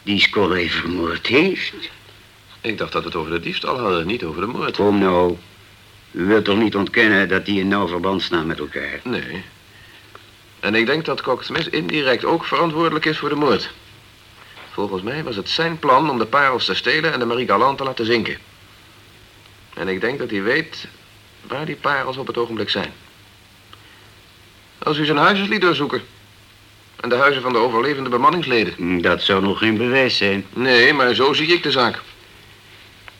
die Scollay vermoord heeft? Ik dacht dat we het over de diefstal hadden, niet over de moord. Kom nou. U wilt toch niet ontkennen dat die in nauw verband staan met elkaar? Nee. En ik denk dat Cox Smith indirect ook verantwoordelijk is voor de moord. Volgens mij was het zijn plan om de parels te stelen en de Marie Galante te laten zinken. En ik denk dat hij weet waar die parels op het ogenblik zijn. Als u zijn huis eens liet doorzoeken. En de huizen van de overlevende bemanningsleden. Dat zou nog geen bewijs zijn. Nee, maar zo zie ik de zaak.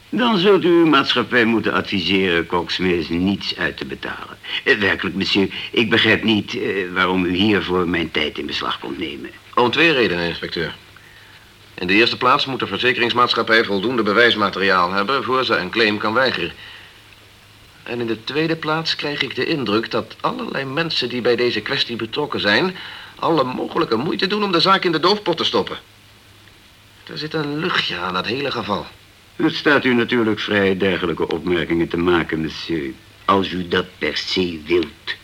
Dan zult u uw maatschappij moeten adviseren Smith niets uit te betalen. Eh, werkelijk, monsieur, ik begrijp niet eh, waarom u hiervoor mijn tijd in beslag komt nemen. Om twee redenen, inspecteur. In de eerste plaats moet de verzekeringsmaatschappij voldoende bewijsmateriaal hebben voor ze een claim kan weigeren. En in de tweede plaats krijg ik de indruk dat allerlei mensen die bij deze kwestie betrokken zijn, alle mogelijke moeite doen om de zaak in de doofpot te stoppen. Er zit een luchtje aan dat hele geval. Het staat u natuurlijk vrij dergelijke opmerkingen te maken, monsieur. Als u dat per se wilt.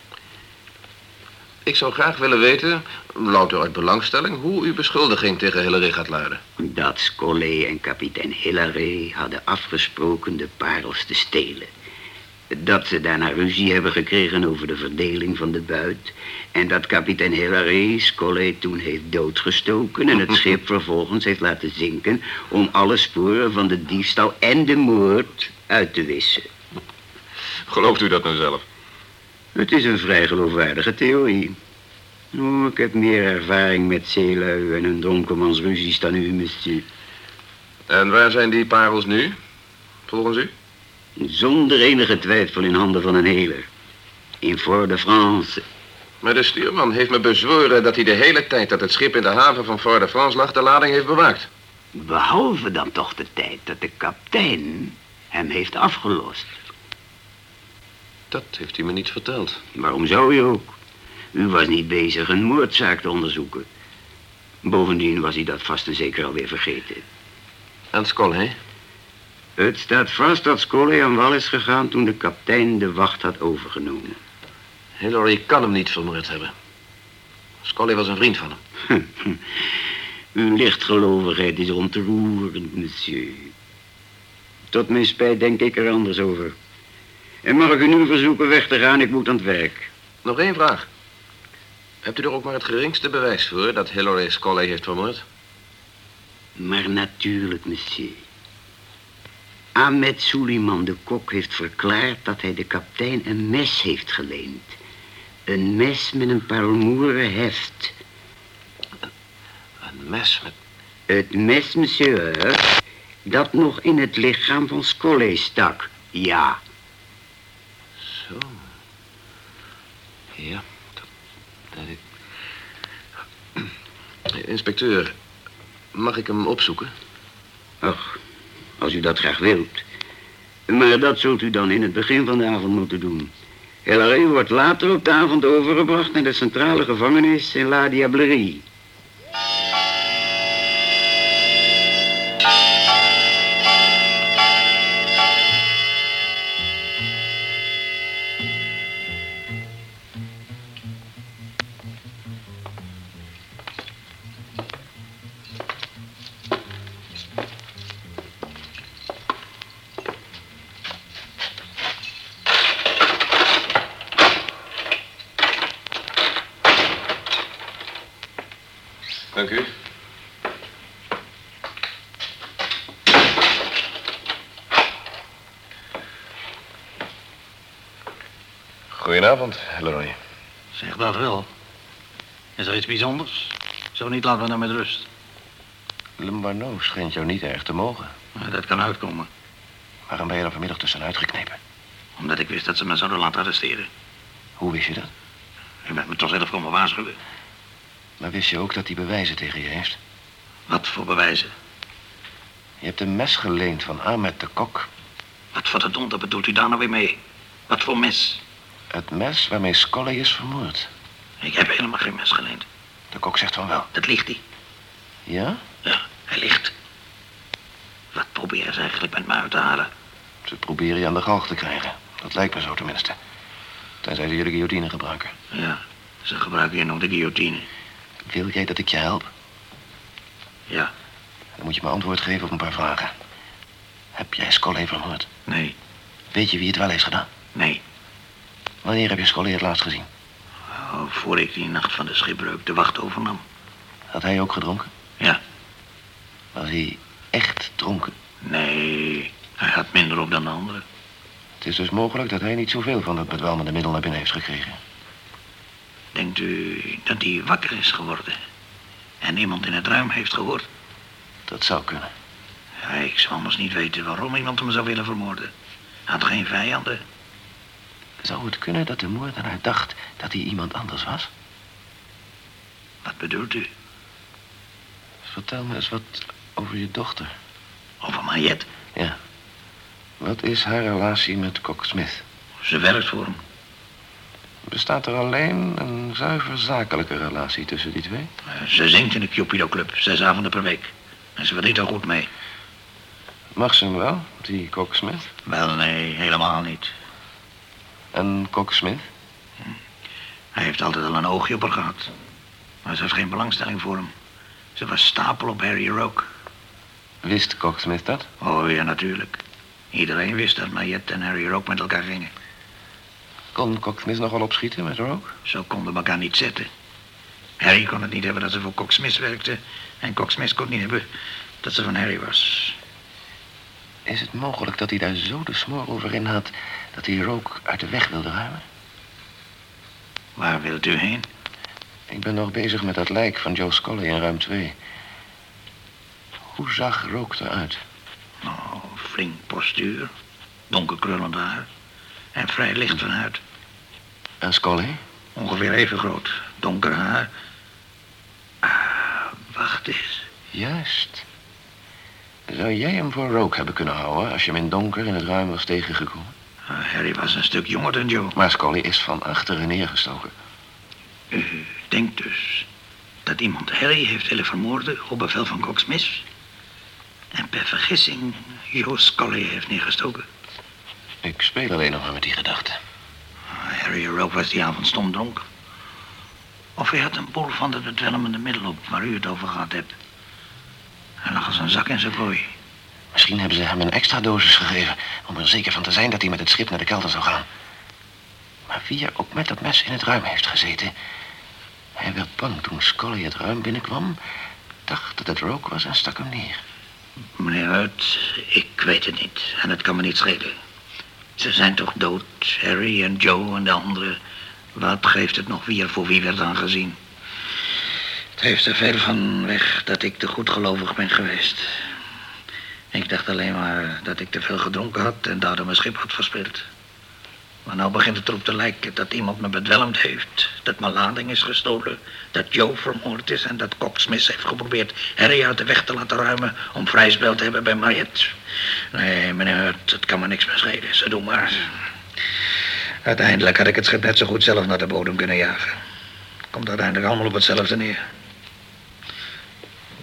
Ik zou graag willen weten, louter uit belangstelling, hoe uw beschuldiging tegen Hillary gaat luiden. Dat Scollay en kapitein Hillary hadden afgesproken de parels te stelen. Dat ze daarna ruzie hebben gekregen over de verdeling van de buit. En dat kapitein Hillary Scollay toen heeft doodgestoken... en het [LAUGHS] schip vervolgens heeft laten zinken... om alle sporen van de diefstal en de moord uit te wissen. Gelooft u dat nou zelf? Het is een vrij geloofwaardige theorie. Oh, ik heb meer ervaring met zeelui en hun dronkenmansruzies dan u, monsieur. En waar zijn die parels nu, volgens u? Zonder enige twijfel in handen van een heler. In Fort-de-France. Maar de stuurman heeft me bezworen dat hij de hele tijd dat het schip in de haven van Fort-de-France lag... de lading heeft bewaakt. Behalve dan toch de tijd dat de kapitein hem heeft afgelost. Dat heeft u me niet verteld. Waarom zou je ook? U was niet bezig een moordzaak te onderzoeken. Bovendien was hij dat vast en zeker alweer vergeten. En Scollay? Het staat vast dat Scollay aan wal is gegaan toen de kapitein de wacht had overgenomen. Hillary kan hem niet vermoord hebben. Scollay was een vriend van hem. [LAUGHS] Uw lichtgelovigheid is ontroerend, monsieur. Tot mijn spijt denk ik er anders over. En mag ik u nu verzoeken weg te gaan? Ik moet aan het werk. Nog één vraag. Hebt u er ook maar het geringste bewijs voor dat Hillary Scollay heeft vermoord? Maar natuurlijk, monsieur. Ahmed Suleiman, de kok, heeft verklaard dat hij de kapitein een mes heeft geleend. Een mes met een parelmoeren heft. Een mes met... Het mes, monsieur, dat nog in het lichaam van Scollay stak. Ja. Zo. Ja, dat... dat is... [CLEARS THROAT] Inspecteur, mag ik hem opzoeken? Ach, als u dat graag wilt. Maar dat zult u dan in het begin van de avond moeten doen. Hillary wordt later op de avond overgebracht naar de centrale gevangenis in La Diablerie. Hillary. Zeg dat wel. Is er iets bijzonders? Zo niet, laten we nou met rust. Lumbarno schijnt jou niet erg te mogen. Maar dat kan uitkomen. Waarom ben je er vanmiddag tussenuit geknepen? Omdat ik wist dat ze me zouden laten arresteren. Hoe wist je dat? U bent me toch zelf komen waarschuwen. Maar wist je ook dat hij bewijzen tegen je heeft? Wat voor bewijzen? Je hebt een mes geleend van Ahmed de Kok. Wat voor de donder bedoelt u daar nou weer mee? Wat voor mes? Het mes waarmee Scully is vermoord. Ik heb helemaal geen mes geleend. De kok zegt van wel. Dat ligt hij. Ja? Ja, hij ligt. Wat proberen ze eigenlijk met me uit te halen? Ze proberen je aan de galg te krijgen. Dat lijkt me zo tenminste. Tenzij ze je de guillotine gebruiken. Ja, ze gebruiken hier nog de guillotine. Wil jij dat ik je help? Ja. Dan moet je me antwoord geven op een paar vragen. Heb jij Scully vermoord? Nee. Weet je wie het wel heeft gedaan? Nee. Wanneer heb je Scully het laatst gezien? Oh, voor ik die nacht van de schipbreuk de wacht overnam. Had hij ook gedronken? Ja. Was hij echt dronken? Nee, hij had minder op dan de anderen. Het is dus mogelijk dat hij niet zoveel van dat bedwelmende middel naar binnen heeft gekregen. Denkt u dat hij wakker is geworden? En iemand in het ruim heeft gehoord? Dat zou kunnen. Ja, ik zou anders niet weten waarom iemand hem zou willen vermoorden. Hij had geen vijanden. Zou het kunnen dat de moordenaar dacht dat hij iemand anders was? Wat bedoelt u? Vertel me eens wat over je dochter. Over Mariette? Ja. Wat is haar relatie met Kok Smith? Ze werkt voor hem. Bestaat er alleen een zuiver zakelijke relatie tussen die twee? Eh, Ze zingt in de Cupido Club, zes avonden per week. En ze verdient er goed mee. Mag ze hem wel, die Kok Smith? Wel, nee, helemaal niet. En Kok Smith? Hij heeft altijd al een oogje op haar gehad. Maar ze heeft geen belangstelling voor hem. Ze was stapel op Harry Roke. Wist Kok Smith dat? Oh ja, natuurlijk. Iedereen wist dat Mariette en Harry Roke met elkaar gingen. Kon Kok Smith nog wel opschieten met Roke? Zo konden elkaar niet zetten. Harry kon het niet hebben dat ze voor Kok Smith werkte. En Kok Smith kon het niet hebben dat ze van Harry was. Is het mogelijk dat hij daar zo de smoor over in had... dat hij Roke uit de weg wilde ruimen? Waar wilt u heen? Ik ben nog bezig met dat lijk van Joe Scully in ruim 2. Hoe zag Roke eruit? Oh, flink postuur. Donker krullend haar. En vrij licht van huid. En Scully? Ongeveer even groot. Donker haar. Ah, wacht eens. Juist. Zou jij hem voor Roke hebben kunnen houden... als je hem in donker in het ruim was tegengekomen? Ah, Harry was een stuk jonger dan Joe. Maar Scully is van achteren neergestoken. U denkt dus dat iemand Harry heeft willen vermoorden op bevel van Kok Smith? En per vergissing Joe Scully heeft neergestoken? Ik speel alleen nog maar met die gedachte. Ah, Harry Rope was die avond stom dronken. Of hij had een boel van de bedwelmende middel op waar u het over gehad hebt. Hij lag als een zak in zijn kooi. Misschien hebben ze hem een extra dosis gegeven... om er zeker van te zijn dat hij met het schip naar de kelder zou gaan. Maar wie er ook met dat mes in het ruim heeft gezeten... hij werd bang toen Scully het ruim binnenkwam... dacht dat het Roke was en stak hem neer. Meneer Uit, ik weet het niet. En het kan me niet schelen. Ze zijn toch dood, Harry en Joe en de anderen. Wat geeft het nog wie er voor wie werd aangezien? Het heeft er veel van weg dat ik te goedgelovig ben geweest. Ik dacht alleen maar dat ik te veel gedronken had en daardoor mijn schip had verspeeld. Maar nou begint het erop te lijken dat iemand me bedwelmd heeft. Dat mijn lading is gestolen. Dat Joe vermoord is en dat Smith heeft geprobeerd Harry uit de weg te laten ruimen om vrij spel te hebben bij Mariette. Nee, meneer het kan me niks meer schelen. Ze doen maar. Uiteindelijk had ik het schip net zo goed zelf naar de bodem kunnen jagen. Komt uiteindelijk allemaal op hetzelfde neer.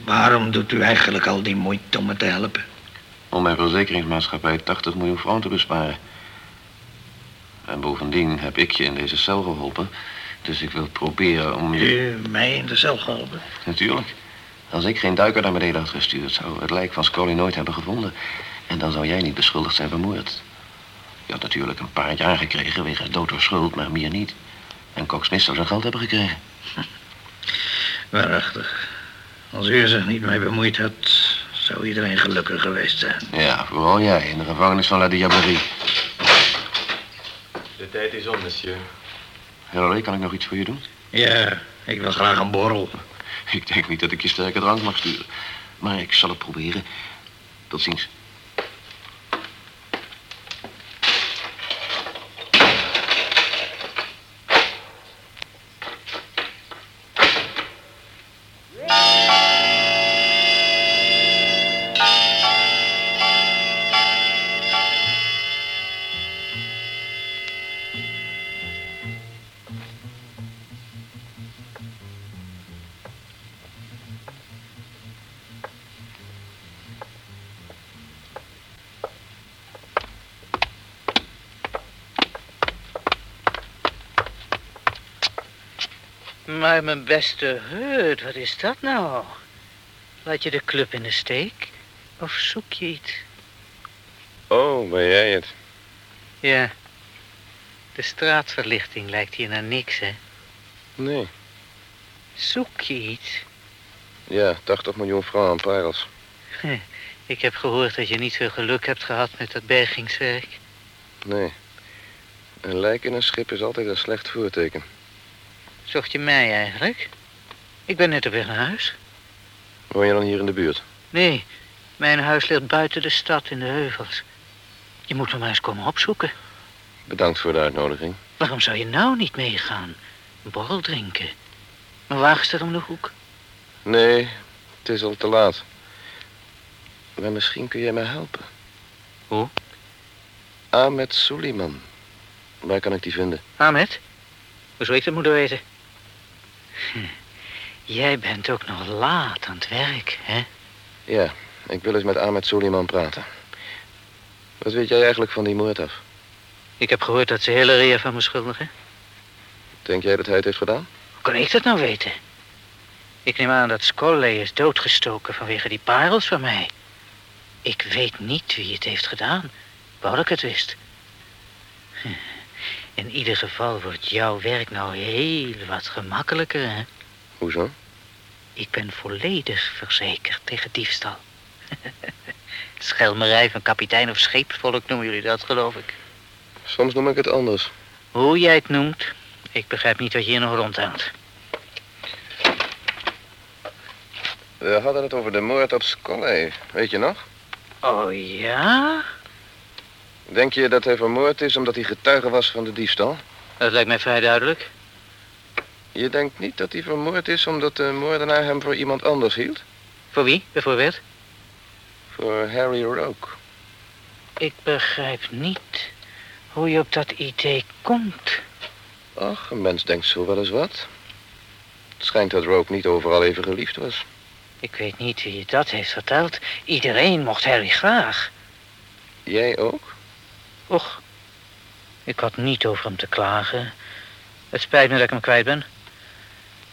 Waarom doet u eigenlijk al die moeite om me te helpen? Om mijn verzekeringsmaatschappij 80 miljoen frank te besparen. En bovendien heb ik je in deze cel geholpen. Dus ik wil proberen om je... U mij in de cel geholpen? Natuurlijk. Als ik geen duiker naar beneden had gestuurd... zou het lijk van Scully nooit hebben gevonden. En dan zou jij niet beschuldigd zijn vermoord. Je had natuurlijk een paar jaar gekregen wegens dood of schuld, maar meer niet. En Kok Smith zou zijn geld hebben gekregen. Waarachtig. Als u er zich niet mee bemoeid had, zou iedereen gelukkig geweest zijn. Ja, vooral jij in de gevangenis van La Diablerie. De tijd is om, monsieur. Hillary, kan ik nog iets voor je doen? Ja, ik wil graag een borrel. Ik denk niet dat ik je sterke drank mag sturen. Maar ik zal het proberen. Tot ziens. Mijn beste Hut, wat is dat nou? Laat je de club in de steek? Of zoek je iets? Oh, ben jij het? Ja. De straatverlichting lijkt hier naar niks, hè? Nee. Zoek je iets? Ja, 80 miljoen francs aan parels. Ik heb gehoord dat je niet veel geluk hebt gehad met dat bergingswerk. Nee. Een lijk in een schip is altijd een slecht voorteken. Zocht je mij eigenlijk? Ik ben net op weg naar huis. Woon je dan hier in de buurt? Nee, mijn huis ligt buiten de stad in de heuvels. Je moet me maar eens komen opzoeken. Bedankt voor de uitnodiging. Waarom zou je nou niet meegaan? Een borrel drinken. Mijn wagen staat om de hoek. Nee, het is al te laat. Maar misschien kun jij mij helpen. Hoe? Ahmed Suleiman. Waar kan ik die vinden? Ahmed? Hoe zou ik dat moeten weten? Hm. Jij bent ook nog laat aan het werk, hè? Ja, ik wil eens met Ahmed Suleiman praten. Wat weet jij eigenlijk van die moord af? Ik heb gehoord dat ze Hillary ervan beschuldigen. Denk jij dat hij het heeft gedaan? Hoe kan ik dat nou weten? Ik neem aan dat Scollay is doodgestoken vanwege die parels van mij. Ik weet niet wie het heeft gedaan. Wou ik het wist. In ieder geval wordt jouw werk nou heel wat gemakkelijker, hè? Hoezo? Ik ben volledig verzekerd tegen diefstal. [LAUGHS] Schelmerij van kapitein of scheepsvolk noemen jullie dat, geloof ik. Soms noem ik het anders. Hoe jij het noemt, ik begrijp niet wat je hier nog rondhangt. We hadden het over de moord op Scollay. Weet je nog? Oh ja? Denk je dat hij vermoord is omdat hij getuige was van de diefstal? Dat lijkt mij vrij duidelijk. Je denkt niet dat hij vermoord is omdat de moordenaar hem voor iemand anders hield? Voor wie, bijvoorbeeld? Voor Harry Roke. Ik begrijp niet hoe je op dat idee komt. Ach, een mens denkt zo wel eens wat. Het schijnt dat Roke niet overal even geliefd was. Ik weet niet wie je dat heeft verteld. Iedereen mocht Harry graag. Jij ook? Och, ik had niet over hem te klagen. Het spijt me dat ik hem kwijt ben.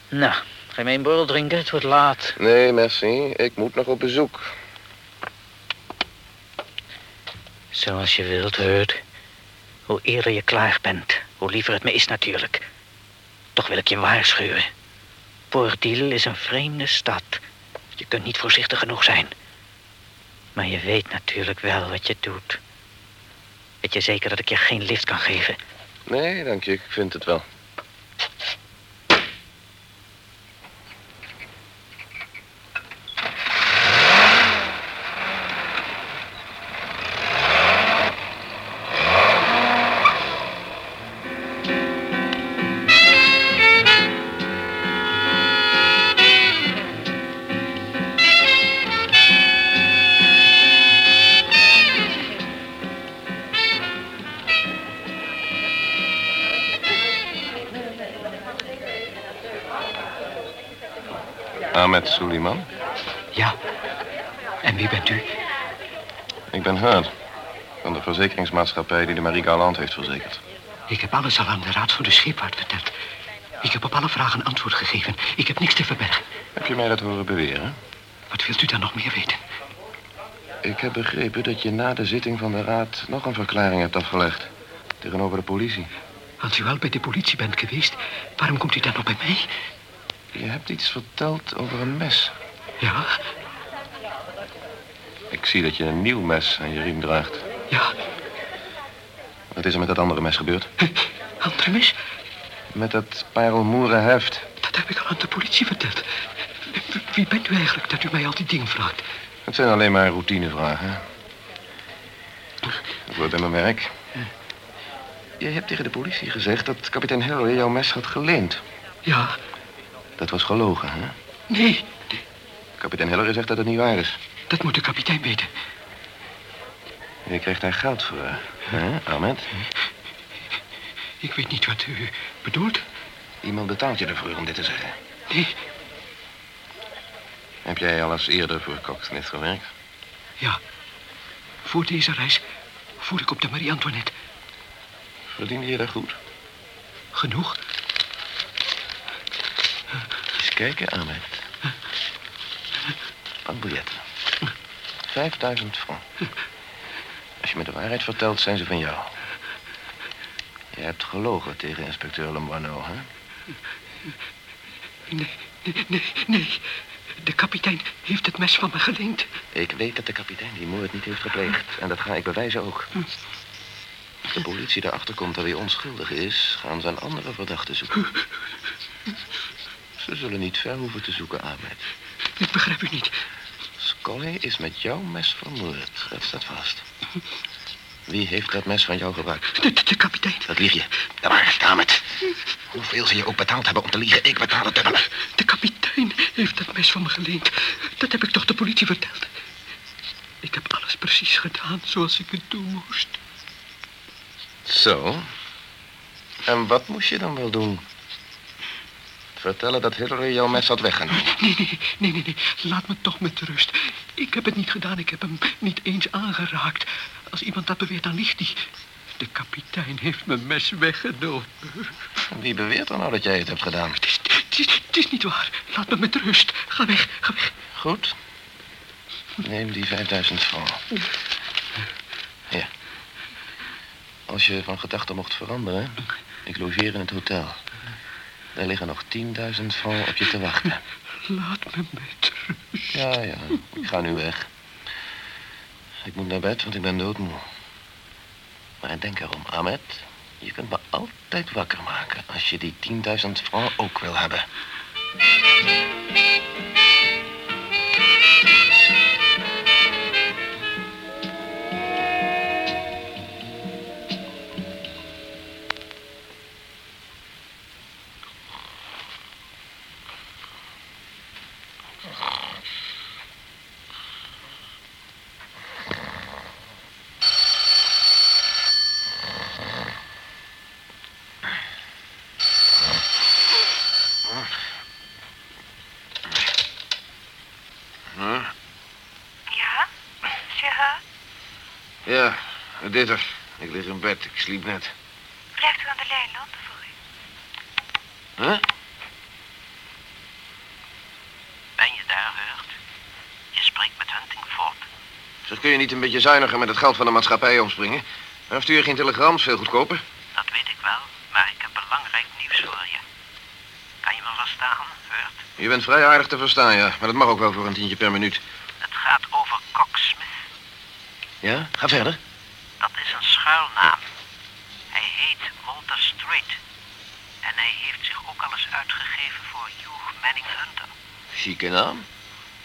Nou, ga je mee een borrel drinken? Het wordt laat. Nee, merci. Ik moet nog op bezoek. Zoals je wilt, Hurt. Hoe eerder je klaar bent, hoe liever het me is natuurlijk. Toch wil ik je waarschuwen. Port-Île is een vreemde stad. Je kunt niet voorzichtig genoeg zijn. Maar je weet natuurlijk wel wat je doet. Weet je zeker dat ik je geen lift kan geven? Nee, dank je. Ik vind het wel. Verzekeringsmaatschappij die de Marie Galland heeft verzekerd. Ik heb alles al aan de Raad voor de Scheepvaart verteld. Ik heb op alle vragen antwoord gegeven. Ik heb niks te verbergen. Heb je mij dat horen beweren? Wat wilt u dan nog meer weten? Ik heb begrepen dat je na de zitting van de raad nog een verklaring hebt afgelegd. Tegenover de politie. Als u al bij de politie bent geweest, waarom komt u dan nog bij mij? Je hebt iets verteld over een mes. Ja, Ik zie dat je een nieuw mes aan je riem draagt. ja. Wat is er met dat andere mes gebeurd? Andere mis? Met dat parelmoeren heft. Dat heb ik al aan de politie verteld. Wie bent u eigenlijk dat u mij al die dingen vraagt? Het zijn alleen maar routinevragen. Het wordt bij mijn werk. Je hebt tegen de politie gezegd dat kapitein Hillary jouw mes had geleend. Ja, Dat was gelogen, hè? nee, Kapitein Hillary zegt dat het niet waar is. dat moet de kapitein weten. Je krijgt daar geld voor, hè, Ahmed? Ik weet niet wat u bedoelt. Iemand betaalt je ervoor om dit te zeggen. Nee, Heb jij al eens eerder voor Cocksmith gewerkt? ja. Voor deze reis voer ik op de Marie-Antoinette. Verdiende je daar goed? Genoeg. kijken, Ahmed. Bankbiljetten. 5000 francs. Als je me de waarheid vertelt, zijn ze van jou. Je hebt gelogen tegen inspecteur Lombardo, hè? Nee, nee, nee, nee. De kapitein heeft het mes van me geleend. Ik weet dat de kapitein die moord niet heeft gepleegd. En dat ga ik bewijzen ook. Als de politie erachter komt dat hij onschuldig is... gaan ze een andere verdachte zoeken. [LAUGHS] Ze zullen niet ver hoeven te zoeken, Ahmed. Ik begrijp u niet. Scully is met jouw mes vermoord. Dat staat vast. Wie heeft dat mes van jou gebruikt? De, de, de kapitein. Dat lieg je. De waarheid, Ahmed. Hoeveel ze je ook betaald hebben om te liegen, ik betaal het dubbele. De kapitein heeft dat mes van me geleend. Dat heb ik toch de politie verteld. Ik heb alles precies gedaan zoals ik het doen moest. Zo. En wat moest je dan wel doen? Vertellen dat Hillary jouw mes had weggenomen. Nee, nee, nee, nee, nee. Laat me toch met rust. Ik heb het niet gedaan. Ik heb hem niet eens aangeraakt. Als iemand dat beweert, dan ligt hij. De kapitein heeft mijn mes weggenomen. Wie beweert er nou dat jij het hebt gedaan? Het is, het is, het is niet waar. Laat me met rust. Ga weg, ga weg. Goed. Neem die 5000 francs. Ja. Als je van gedachten mocht veranderen, ik logeer in het hotel. Daar liggen nog 10.000 francs op je te wachten. Laat me met rust. Ja, ja, ik ga nu weg. Ik moet naar bed, want ik ben doodmoe. Maar denk erom, Ahmed. Je kunt me altijd wakker maken als je die 10.000 francs ook wil hebben. Ik lig in bed, ik sliep net. Blijft u aan de lijn, Londen, voor u? Huh? Ben je daar, Hurt? Je spreekt met Huntingford. Zeg, kun je niet een beetje zuiniger met het geld van de maatschappij omspringen? Dan stuur je geen telegram, is veel goedkoper. Dat weet ik wel, maar ik heb belangrijk nieuws voor je. Kan je me verstaan, Hurt? Je bent vrij aardig te verstaan, ja. Maar dat mag ook wel voor een tientje per minuut. Het gaat over Cox Smith. Ja? Ga verder. Dat is een schuilnaam. Hij heet Walter Strait. En hij heeft zich ook al eens uitgegeven voor Hugh Manning Hunter. Chique naam.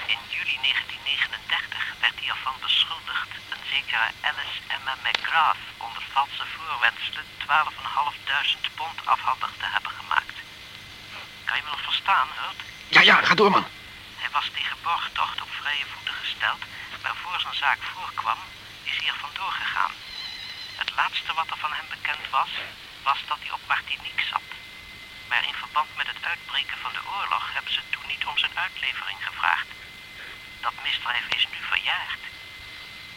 In juli 1939 werd hij ervan beschuldigd een zekere Alice Emma McGrath onder valse voorwenselen 12.500 pond afhandig te hebben gemaakt. Kan je me nog verstaan, Hurt? Ja, ja, ga door, man. Hij was tegen borgtocht op vrije voeten gesteld, maar voor zijn zaak voorkwam, is hij er vandoor gegaan. Het laatste wat er van hem bekend was, was dat hij op Martinique zat. Maar in verband met het uitbreken van de oorlog hebben ze toen niet om zijn uitlevering gevraagd. Dat misdrijf is nu verjaard.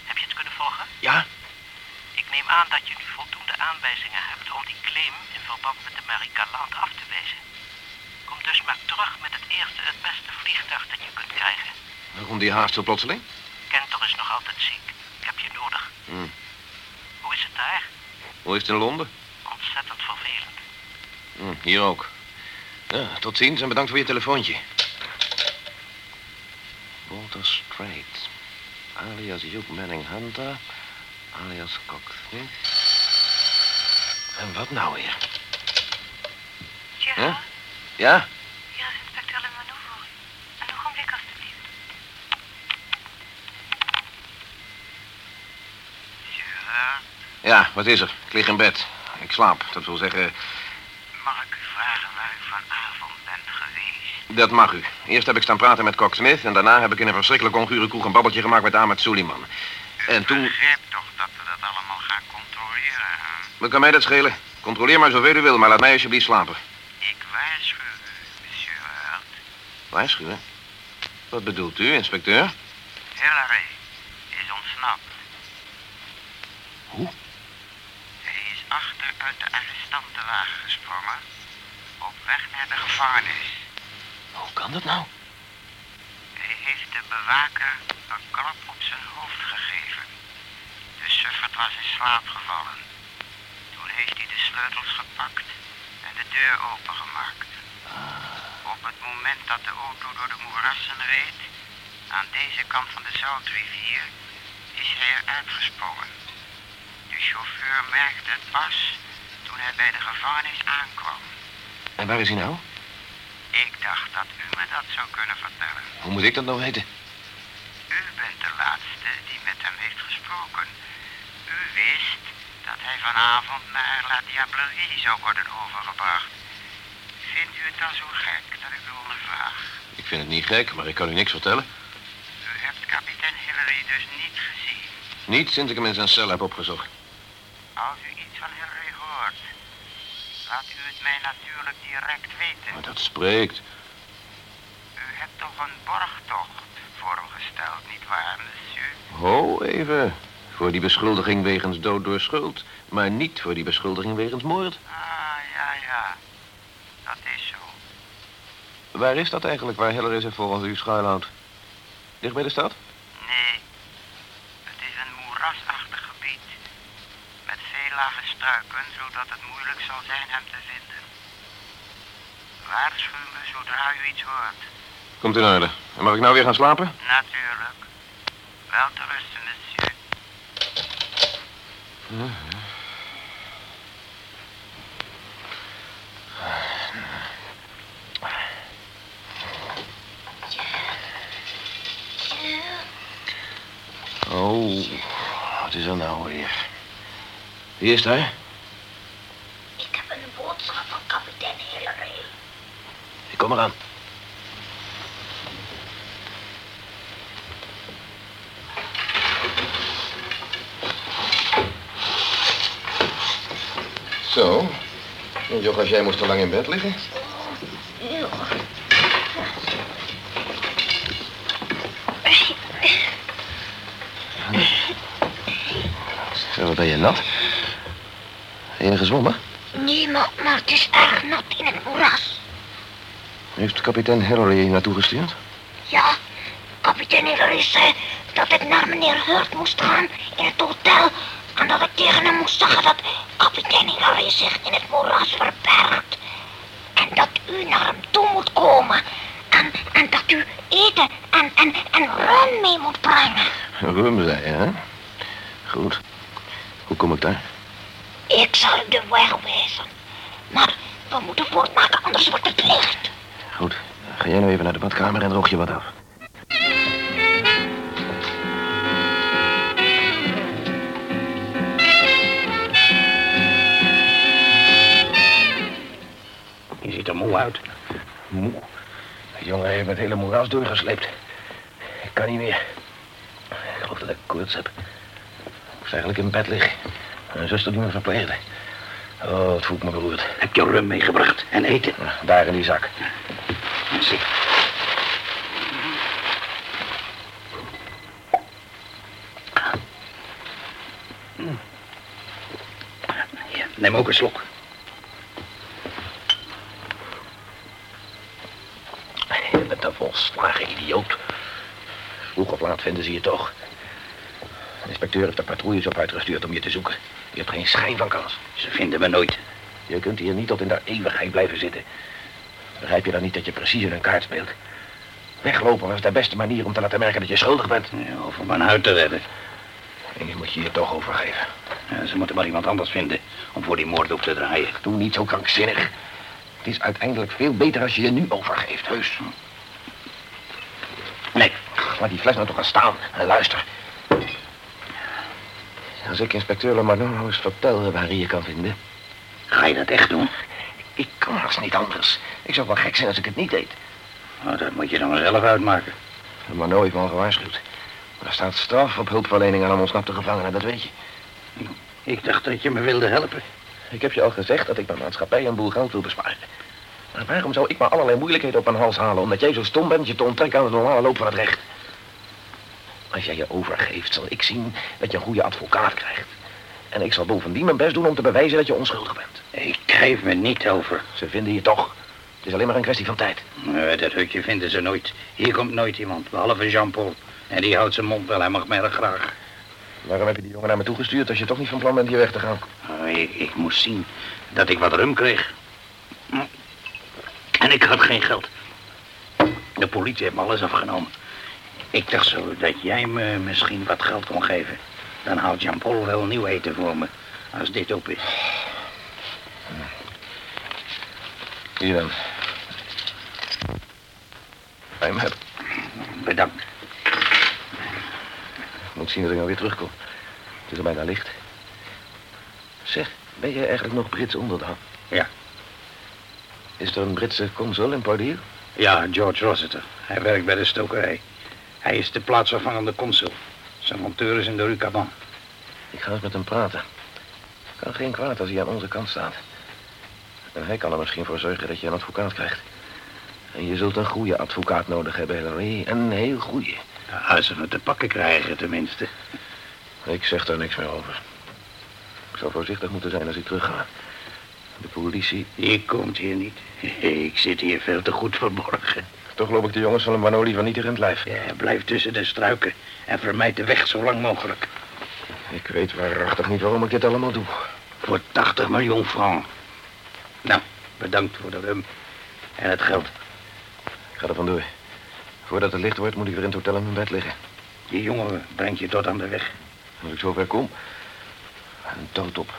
Heb je het kunnen volgen? Ja? Ik neem aan dat je nu voldoende aanwijzingen hebt om die claim in verband met de Marie Galante af te wijzen. Kom dus maar terug met het eerste, het beste vliegtuig dat je kunt krijgen. Waarom die haast zo plotseling? Kentor is nog altijd ziek. Ik heb je nodig. Hm. Hoe is het daar? Hoe is het in Londen? Ontzettend vervelend. Hm, hier ook. Ja, tot ziens en bedankt voor je telefoontje. Walter Strait. Alias Hugh Manning Hunter. Alias Cox Smith. En wat nou weer? Gerard? Huh? Ja? Hier is inspecteur u. Een ogenblik, alstublieft. Ja, wat is er? Ik lig in bed. Ik slaap. Dat wil zeggen, Mag ik u vragen waar u vanavond bent geweest? dat mag u. Eerst heb ik staan praten met Cox Smith... en daarna heb ik in een verschrikkelijk ongure kroeg een babbeltje gemaakt met Ahmed Suleiman. En toen... begrijpt toch dat we dat allemaal gaan controleren, hè? Wat kan mij dat schelen? Controleer maar zoveel u wil, maar laat mij alsjeblieft slapen. Ik waarschuw u, monsieur Hurt. Waarschuwen? Wat bedoelt u, inspecteur? Hillary is ontsnapt. Hoe? Hij is achter uit de arrestantenwagen gesprongen. Weg naar de gevangenis. Hoe kan dat nou? Hij heeft de bewaker een klap op zijn hoofd gegeven. De suffert was in slaap gevallen. Toen heeft hij de sleutels gepakt en de deur opengemaakt. Op het moment dat de auto door de moerassen reed, aan deze kant van de Zoutrivier, is hij eruit gesprongen. De chauffeur merkte het pas toen hij bij de gevangenis aankwam. En waar is hij nou? Ik dacht dat u me dat zou kunnen vertellen. Hoe moet ik dat nou weten? U bent de laatste die met hem heeft gesproken. U wist dat hij vanavond naar La Diablerie zou worden overgebracht. Vindt u het dan zo gek dat ik u ondervraag? Ik vind het niet gek, maar ik kan u niks vertellen. U hebt kapitein Hillary dus niet gezien. Niet sinds ik hem in zijn cel heb opgezocht. Als u iets van Hillary hoort, laat u het mij natuurlijk direct weten. Maar dat spreekt. U hebt toch een borgtocht voorgesteld, nietwaar, monsieur? Ho, even. Voor die beschuldiging wegens dood door schuld. Maar niet voor die beschuldiging wegens moord. Ah, ja, ja. Dat is zo. Waar is dat eigenlijk waar Hillary zich volgens u schuilhoudt? Dicht bij de stad? Nee. Het is een moerasachtig gebied. Met veel lage struiken, zodat het moeilijk zal zijn hem te vinden. Waarschuw me zodra u iets hoort. Komt in orde. En mag ik nou weer gaan slapen? Natuurlijk. Wel te rusten, monsieur. Oh, wat is er nou weer? Wie is daar? Ik heb een boodschap van kapitein Hillary. Ik kom eraan. Zo. Joch, jij moest te lang in bed liggen. Zo, wat ben je nat? Ben je gezwommen? Nee, maar, maar het is erg nat in het moeras. Heeft kapitein Hillary je naartoe gestuurd? Ja, kapitein Hillary zei dat ik naar meneer Hurt moest gaan in het hotel. En dat ik tegen hem moest zeggen dat kapitein Hillary zich in het moeras verbergt. En dat u naar hem toe moet komen. En, en dat u eten en, en, en rum mee moet brengen. Rum, zei je, hè? Goed. Hoe kom ik daar? Ik zal u de weg wijzen. Maar we moeten voortmaken, anders wordt het licht. Goed. Ga jij nou even naar de badkamer en droog je wat af. Je ziet er moe uit. Moe. De jongen heeft het hele moeras doorgesleept. Ik kan niet meer. Ik geloof dat ik koorts heb. Ik moest eigenlijk in bed liggen. Mijn zuster die me verpleegde. Oh, het voelt me beroerd. Heb je rum meegebracht en eten? Daar in die zak. Zie. Hier, neem ook een slok. Je bent een volslagen idioot. Vroeg of laat vinden ze je toch. De inspecteur heeft er patrouilles op uitgestuurd om je te zoeken. Je hebt geen schijn van kans. Ze vinden me nooit. Je kunt hier niet tot in de eeuwigheid blijven zitten. Begrijp je dan niet dat je precies in een kaart speelt? Weglopen was de beste manier om te laten merken dat je schuldig bent. Ja, of om mijn huid te redden. En je moet je hier toch overgeven. Ja, ze moeten maar iemand anders vinden om voor die moord op te draaien. Doe niet zo krankzinnig. Het is uiteindelijk veel beter als je je nu overgeeft, heus. Nee, laat die fles nou toch gaan staan en luister. Als ik inspecteur Lamarnon nou eens vertel waar hij je kan vinden. Ga je dat echt doen? Ik kan haast niet anders. Ik zou wel gek zijn als ik het niet deed. Nou, dat moet je dan maar zelf uitmaken. Lamarnon heeft me al gewaarschuwd. Er staat straf op hulpverlening aan een ontsnapte gevangene, dat weet je. Ik dacht dat je me wilde helpen. Ik heb je al gezegd dat ik mijn maatschappij een boel geld wil besparen. Maar waarom zou ik maar allerlei moeilijkheden op mijn hals halen... omdat jij zo stom bent je te onttrekken aan de normale loop van het recht? Als jij je overgeeft, zal ik zien dat je een goede advocaat krijgt. En ik zal bovendien mijn best doen om te bewijzen dat je onschuldig bent. Ik geef me niet over. Ze vinden je toch. Het is alleen maar een kwestie van tijd. Nee, dat hutje vinden ze nooit. Hier komt nooit iemand, behalve Jean-Paul. En die houdt zijn mond wel, hij mag mij erg graag. Waarom heb je die jongen naar me toegestuurd als je toch niet van plan bent hier weg te gaan? Oh, ik, ik moest zien dat ik wat rum kreeg. En ik had geen geld. De politie heeft me alles afgenomen. Ik dacht zo dat jij me misschien wat geld kon geven. Dan houdt Jean-Paul wel nieuw eten voor me. Als dit op is. Hier dan. Bij me heb. Bedankt. Ik moet zien dat ik nou weer terugkom. Het is al bijna licht. Zeg, ben jij eigenlijk nog Brits onderdaan? Ja. Is er een Britse consul in Port Ja, George Rossiter. Hij werkt bij de stokerij. Hij is de plaatsvervangende consul. Zijn monteur is in de Rue Caban. Ik ga eens met hem praten. Kan geen kwaad als hij aan onze kant staat. En hij kan er misschien voor zorgen dat je een advocaat krijgt. En je zult een goede advocaat nodig hebben, Hillary. Een heel goede. Als ze me te pakken krijgen, tenminste. Ik zeg daar niks meer over. Ik zal voorzichtig moeten zijn als ik terugga. De politie... Je komt hier niet. [LAUGHS] Ik zit hier veel te goed verborgen. Toch loop ik de jongens van een Manoli van niet in het lijf. Ja, blijf tussen de struiken en vermijd de weg zo lang mogelijk. Ik weet waarachtig niet waarom ik dit allemaal doe. Voor 80 miljoen francs. Nou, bedankt voor de rum en het geld. Ik ga er vandoor. Voordat het licht wordt, moet ik weer in het hotel in mijn bed liggen. Die jongen brengt je tot aan de weg. Als ik zover kom, een dood op.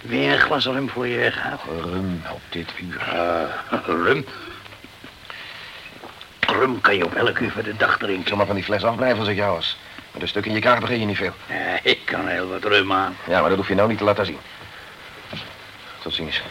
Weer een glas rum voor je weggaat? Rum op dit uur. Ah, rum? Rum kan je op elk uur van de dag drinken. Ik zal maar van die fles afblijven als ik jou was. Met een stuk in je kaart begin je niet veel. Ja, ik kan heel wat rum aan. Ja, maar dat hoef je nou niet te laten zien. Tot ziens.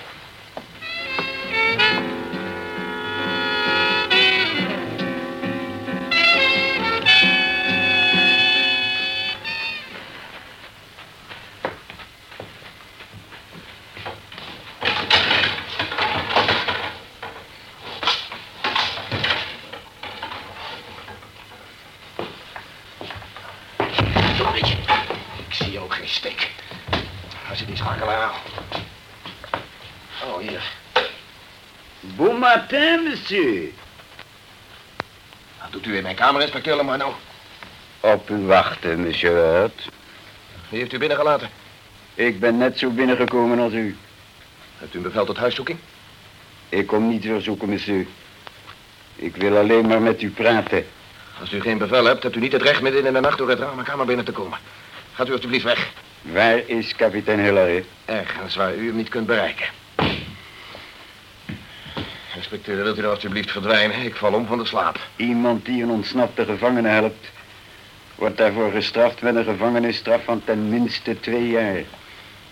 Wat doet u in mijn kamer, inspecteur Lamano? Op u wachten, monsieur. Wie heeft u binnengelaten? Ik ben net zo binnengekomen als u. Hebt u een bevel tot huiszoeking? Ik kom niet verzoeken, monsieur. Ik wil alleen maar met u praten. Als u geen bevel hebt, hebt u niet het recht midden in de nacht door het raam mijn kamer binnen te komen. Gaat u alstublieft weg. Waar is kapitein Hillary? Ergens waar u hem niet kunt bereiken. Inspecteur, wilt u nou alstublieft verdwijnen? Ik val om van de slaap. Iemand die een ontsnapte gevangene helpt... wordt daarvoor gestraft met een gevangenisstraf van ten minste twee jaar.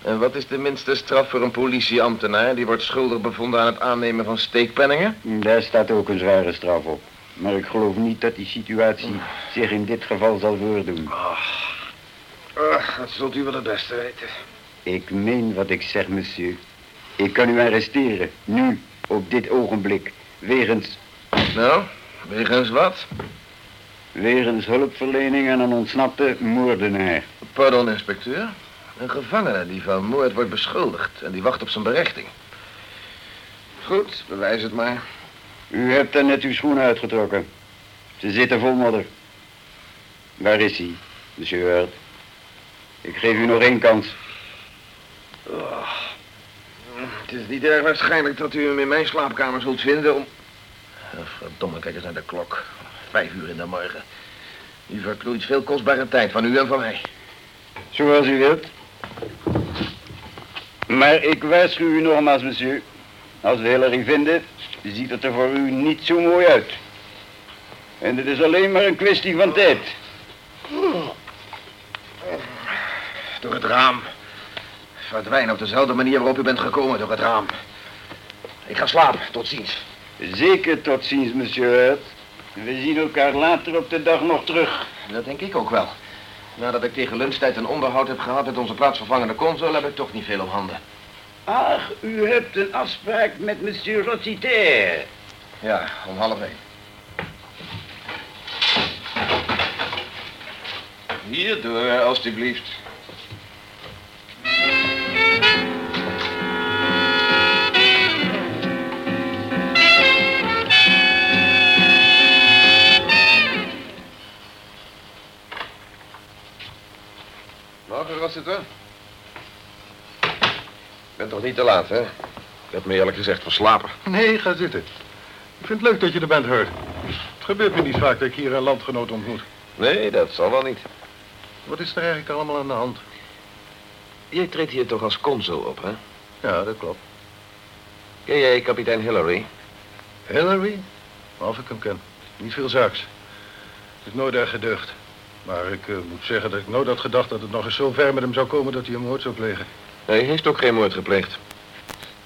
En wat is de minste straf voor een politieambtenaar... die wordt schuldig bevonden aan het aannemen van steekpenningen? Daar staat ook een zware straf op. Maar ik geloof niet dat die situatie zich in dit geval zal voordoen. Ach, dat zult u wel het beste weten. Ik meen wat ik zeg, monsieur. Ik kan u arresteren, nu, op dit ogenblik, wegens... Nou, wegens wat? Wegens hulpverlening aan een ontsnapte moordenaar. Pardon, inspecteur. Een gevangene die van moord wordt beschuldigd en die wacht op zijn berechting. Goed, bewijs het maar. U hebt er net uw schoenen uitgetrokken. Ze zitten vol modder. Waar is hij, monsieur Hurt? Ik geef u nog één kans. Oh. Het is niet erg waarschijnlijk dat u hem in mijn slaapkamer zult vinden om... Verdomme, kijk eens naar de klok. Vijf uur in de morgen. U verknoeit veel kostbare tijd van u en van mij. Zoals u wilt. Maar ik waarschuw u nogmaals, monsieur. Als we Hillary vinden, ziet het er voor u niet zo mooi uit. En het is alleen maar een kwestie van tijd. Door het raam. Verdwijn op dezelfde manier waarop u bent gekomen, door het raam. Ik ga slapen, tot ziens. Zeker tot ziens, monsieur Hurt. We zien elkaar later op de dag nog terug. Dat denk ik ook wel. Nadat ik tegen lunchtijd een onderhoud heb gehad met onze plaatsvervangende consul, heb ik toch niet veel op handen. Ach, u hebt een afspraak met monsieur Rossiter. Ja, om half één. Nou, wel. Ik ben toch niet te laat, hè? Ik heb me eerlijk gezegd verslapen. Nee, ga zitten. Ik vind het leuk dat je er bent, Hurt. Het gebeurt me niet vaak dat ik hier een landgenoot ontmoet. Nee, dat zal wel niet. Wat is er eigenlijk allemaal aan de hand? Jij treedt hier toch als consul op, hè? Ja, dat klopt. Ken jij kapitein Hillary? Hillary? Of ik hem ken. Niet veel zaaks. Het is nooit erg geducht. Maar ik eh, moet zeggen dat ik nooit had gedacht dat het nog eens zo ver met hem zou komen dat hij een moord zou plegen. Hij heeft ook geen moord gepleegd.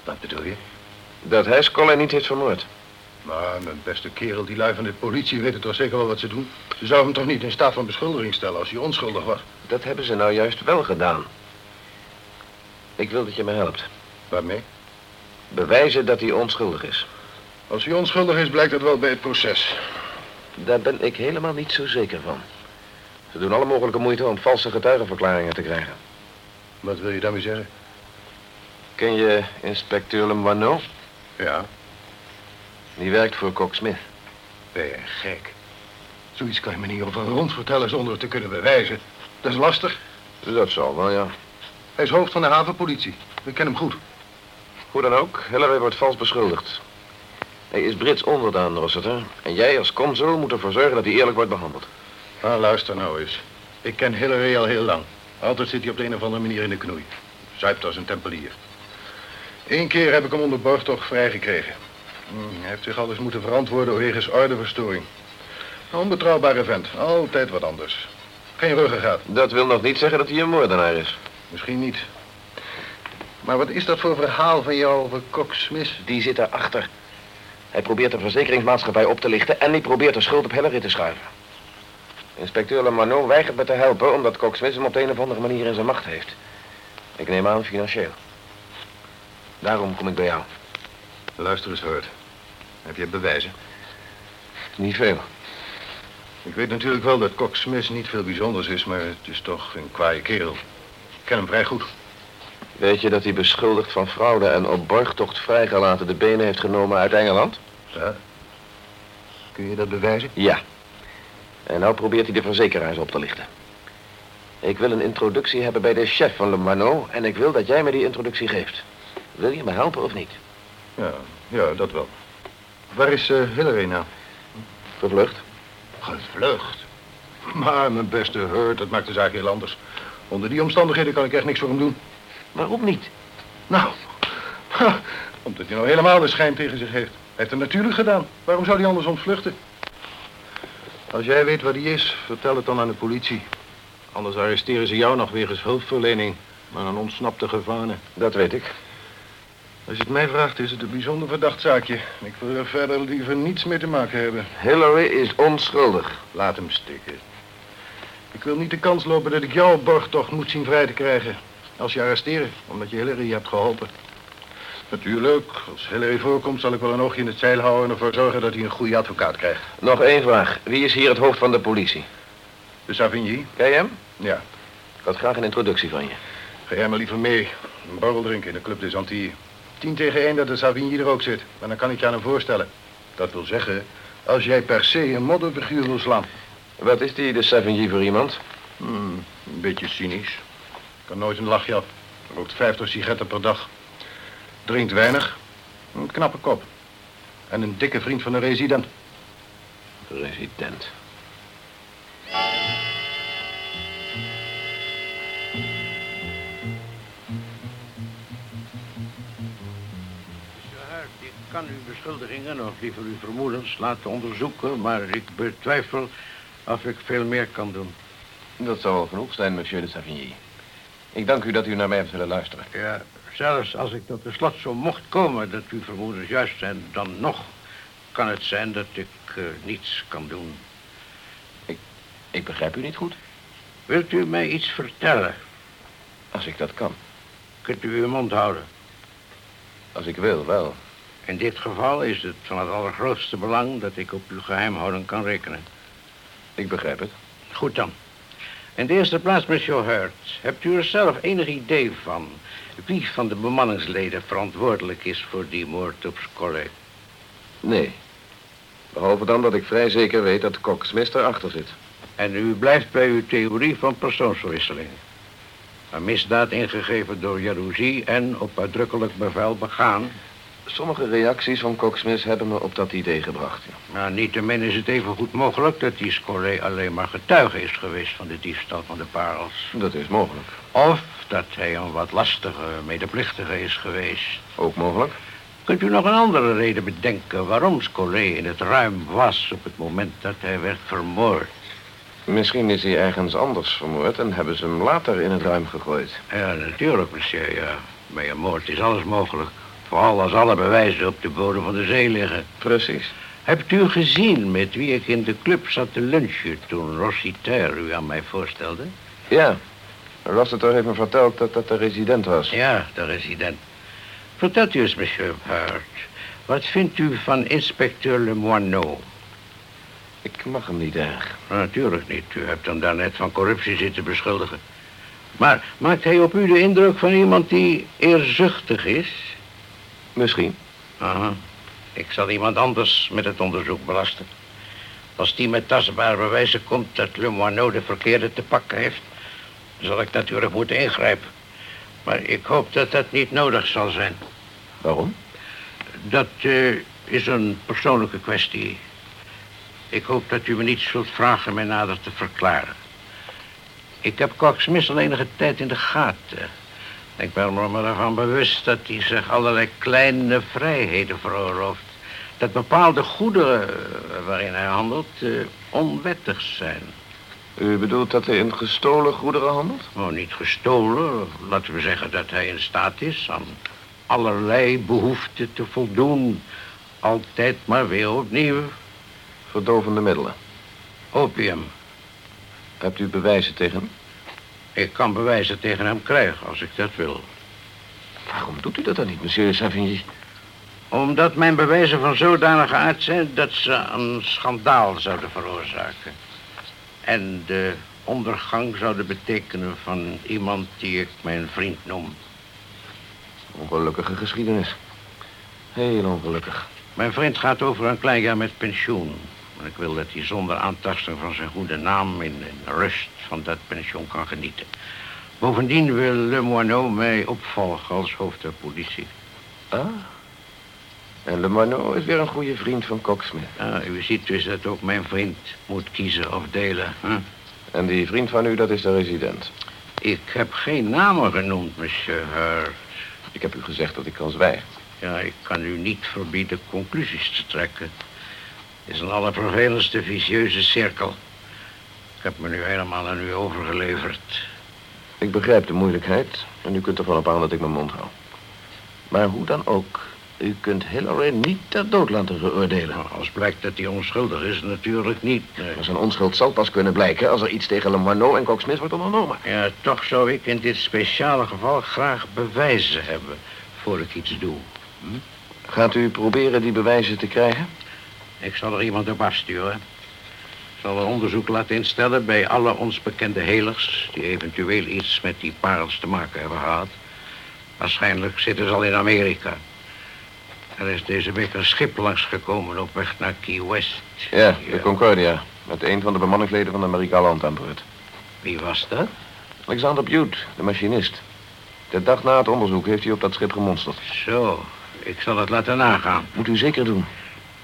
Wat bedoel je? Dat hij Scolla niet heeft vermoord. Maar mijn beste kerel, die lui van de politie weten toch zeker wel wat ze doen? Ze zouden hem toch niet in staat van beschuldiging stellen als hij onschuldig was? Dat hebben ze nou juist wel gedaan. Ik wil dat je me helpt. Waarmee? Bewijzen dat hij onschuldig is. Als hij onschuldig is, blijkt dat wel bij het proces. Daar ben ik helemaal niet zo zeker van. Ze doen alle mogelijke moeite om valse getuigenverklaringen te krijgen. Wat wil je daarmee zeggen? Ken je inspecteur Lemoineau? Ja. Die werkt voor Kok Smith. Ben je gek? Zoiets kan je me niet over rond vertellen zonder het te kunnen bewijzen. Dat is lastig. Dat zal wel, ja. Hij is hoofd van de havenpolitie. Ik ken hem goed. Hoe dan ook, Hillary wordt vals beschuldigd. Hij is Brits onderdaan, Rossiter. En jij als consul moet ervoor zorgen dat hij eerlijk wordt behandeld. Ah, luister nou eens. Ik ken Hillary al heel lang. Altijd zit hij op de een of andere manier in de knoei. Zuipt als een tempelier. Eén keer heb ik hem onder borgtocht vrijgekregen. Hm, Hij heeft zich alles moeten verantwoorden wegens ordeverstoring. Een onbetrouwbare vent. Altijd wat anders. Geen ruggengraat. Dat wil nog niet zeggen dat hij een moordenaar is. Misschien niet. Maar wat is dat voor verhaal van jou over Kok Smith? Die zit daarachter. Hij probeert de verzekeringsmaatschappij op te lichten en hij probeert de schuld op Hillary te schuiven. Inspecteur Lemano weigert me te helpen omdat Kok Smith hem op de een of andere manier in zijn macht heeft. Ik neem aan financieel. Daarom kom ik bij jou. Luister eens, Hurt. Heb je bewijzen? Niet veel. Ik weet natuurlijk wel dat Kok Smith niet veel bijzonders is, maar het is toch een kwaaie kerel. Ik ken hem vrij goed. Weet je dat hij beschuldigd van fraude en op borgtocht vrijgelaten de benen heeft genomen uit Engeland? Ja. Kun je dat bewijzen? Ja. En nou probeert hij de verzekeraars op te lichten. Ik wil een introductie hebben bij de chef van Le Mano en ik wil dat jij me die introductie geeft. Wil je me helpen of niet? Ja, ja, dat wel. Waar is eh, Hillary nou? Gevlucht. Gevlucht? Maar mijn beste Hurt, dat maakt de zaak heel anders. Onder die omstandigheden kan ik echt niks voor hem doen. Waarom niet? Nou, ha, omdat hij nou helemaal de schijn tegen zich heeft. Hij heeft het natuurlijk gedaan. Waarom zou hij anders ontvluchten? Als jij weet waar hij is, vertel het dan aan de politie. Anders arresteren ze jou nog wegens hulpverlening aan een ontsnapte gevangene. Dat weet ik. Als je het mij vraagt, is het een bijzonder verdacht zaakje. Ik wil er verder liever niets mee te maken hebben. Hillary is onschuldig. Laat hem stikken. Ik wil niet de kans lopen dat ik jouw borgtocht moet zien vrij te krijgen. Als je arresteren, omdat je Hillary hebt geholpen. Natuurlijk, als Hillary voorkomt zal ik wel een oogje in het zeil houden... en ervoor zorgen dat hij een goede advocaat krijgt. Nog één vraag. Wie is hier het hoofd van de politie? De Savigny? Ken je hem? Ja. Ik had graag een introductie van je. Ga jij maar liever mee. Een borrel drinken in de Club des Antilles. Tien tegen één dat de Savigny er ook zit. Maar dan kan ik je aan hem voorstellen. Dat wil zeggen, als jij per se een modderfiguur wil slaan. Wat is die, de Savigny, voor iemand? Hmm, een beetje cynisch. Kan nooit een lachje af. Rookt 50 sigaretten per dag. Drinkt weinig. Een knappe kop. En een dikke vriend van de resident. Resident. Ik kan uw beschuldigingen, of liever uw vermoedens, laten onderzoeken, maar ik betwijfel of ik veel meer kan doen. Dat zal wel genoeg zijn, monsieur de Savigny. Ik dank u dat u naar mij hebt willen luisteren. Ja, zelfs als ik tot de slot zo mocht komen dat uw vermoedens juist zijn, dan nog kan het zijn dat ik eh, niets kan doen. Ik, ik begrijp u niet goed. Wilt u mij iets vertellen? Als ik dat kan. Kunt u uw mond houden? Als ik wil, wel. In dit geval is het van het allergrootste belang dat ik op uw geheimhouding kan rekenen. Ik begrijp het. Goed dan. In de eerste plaats, monsieur Hurt, hebt u er zelf enig idee van wie van de bemanningsleden verantwoordelijk is voor die moord op Scolle? Nee. Behalve dan dat ik vrij zeker weet dat Kok Smith erachter zit. En u blijft bij uw theorie van persoonsverwisseling? Een misdaad ingegeven door jaloezie en op uitdrukkelijk bevel begaan. Sommige reacties van Coxsmith hebben me op dat idee gebracht. ja. Maar niettemin is het even goed mogelijk dat die Scolé alleen maar getuige is geweest van de diefstal van de parels. Dat is mogelijk. Of dat hij een wat lastige medeplichtige is geweest. Ook mogelijk. Kunt u nog een andere reden bedenken waarom Scolé in het ruim was op het moment dat hij werd vermoord? Misschien is hij ergens anders vermoord en hebben ze hem later in het ruim gegooid. Ja, natuurlijk, monsieur, ja. Bij een moord is alles mogelijk. Vooral als alle bewijzen op de bodem van de zee liggen. Precies. Hebt u gezien met wie ik in de club zat te lunchen toen Rossiter u aan mij voorstelde? Ja. Rossiter heeft me verteld dat dat de resident was. Ja, de resident. Vertelt u eens, monsieur Hurt. Wat vindt u van inspecteur Lemoineau? Ik mag hem niet erg. Natuurlijk niet. U hebt hem daarnet van corruptie zitten beschuldigen. Maar maakt hij op u de indruk van iemand die eerzuchtig is? Misschien. Aha. Ik zal iemand anders met het onderzoek belasten. Als die met tastbare bewijzen komt dat Lemoineau de verkeerde te pakken heeft... zal ik natuurlijk moeten ingrijpen. Maar ik hoop dat dat niet nodig zal zijn. Waarom? Dat eh, is een persoonlijke kwestie. Ik hoop dat u me niet zult vragen mij nader te verklaren. Ik heb Cox al enige tijd in de gaten. Ik ben me ervan bewust dat hij zich allerlei kleine vrijheden veroorlooft. Dat bepaalde goederen eh, waarin hij handelt eh, onwettig zijn. U bedoelt dat hij in gestolen goederen handelt? Oh, niet gestolen. Laten we zeggen dat hij in staat is aan allerlei behoeften te voldoen. Altijd maar weer opnieuw. Verdovende middelen. Opium. Hebt u bewijzen tegen hem? Ik kan bewijzen tegen hem krijgen als ik dat wil. Waarom doet u dat dan niet, monsieur Savigny? Omdat mijn bewijzen van zodanige aard zijn dat ze een schandaal zouden veroorzaken. En de ondergang zouden betekenen van iemand die ik mijn vriend noem. Ongelukkige geschiedenis. Heel ongelukkig. Mijn vriend gaat over een klein jaar met pensioen. En ik wil dat hij zonder aantasting van zijn goede naam in, in rust van dat pensioen kan genieten. Bovendien wil Lemoineau mij opvolgen als hoofd der politie. Ah. En Lemoineau is weer een goede vriend van Coxsmith. Ah, u ziet dus dat ook mijn vriend moet kiezen of delen. Hè? En die vriend van u, dat is de resident. Ik heb geen namen genoemd, monsieur Hurt. Ik heb u gezegd dat ik kan zwijgen. Ja, ik kan u niet verbieden conclusies te trekken. Het is een allervervelendste vicieuze cirkel. Ik heb me nu helemaal aan u overgeleverd. Ik begrijp de moeilijkheid en u kunt ervan op aan dat ik mijn mond hou. Maar hoe dan ook, u kunt Hillary niet ter dood laten veroordelen. Nou, als blijkt dat hij onschuldig is, natuurlijk niet. Nee. Maar zijn onschuld zal pas kunnen blijken als er iets tegen Lemoineau en Cox Smith wordt ondernomen. Ja, toch zou ik in dit speciale geval graag bewijzen hebben voor ik iets doe. Hm? Gaat u proberen die bewijzen te krijgen? Ik zal er iemand op afsturen. Ik zal een onderzoek laten instellen bij alle ons bekende helers... die eventueel iets met die parels te maken hebben gehad. Waarschijnlijk zitten ze al in Amerika. Er is deze week een schip langsgekomen op weg naar Key West. Ja, de Concordia. Met een van de bemanningsleden van de aan boord. Wie was dat? Alexander Bute, de machinist. De dag na het onderzoek heeft hij op dat schip gemonsterd. Zo, ik zal het laten nagaan. Moet u zeker doen.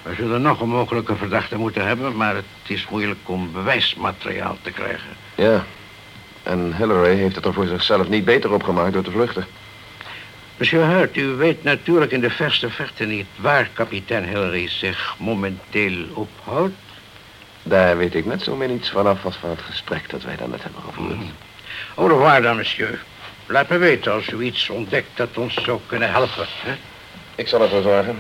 We zullen nog een mogelijke verdachte moeten hebben... maar het is moeilijk om bewijsmateriaal te krijgen. Ja. En Hillary heeft het er voor zichzelf niet beter op gemaakt door te vluchten. Monsieur Hurt, u weet natuurlijk in de verste verte niet... waar kapitein Hillary zich momenteel ophoudt. Daar weet ik net zo min iets vanaf als van het gesprek dat wij daarnet hebben gevoerd. Mm. Au revoir dan, monsieur. Laat me weten als u iets ontdekt dat ons zou kunnen helpen. Hè? Ik zal ervoor zorgen.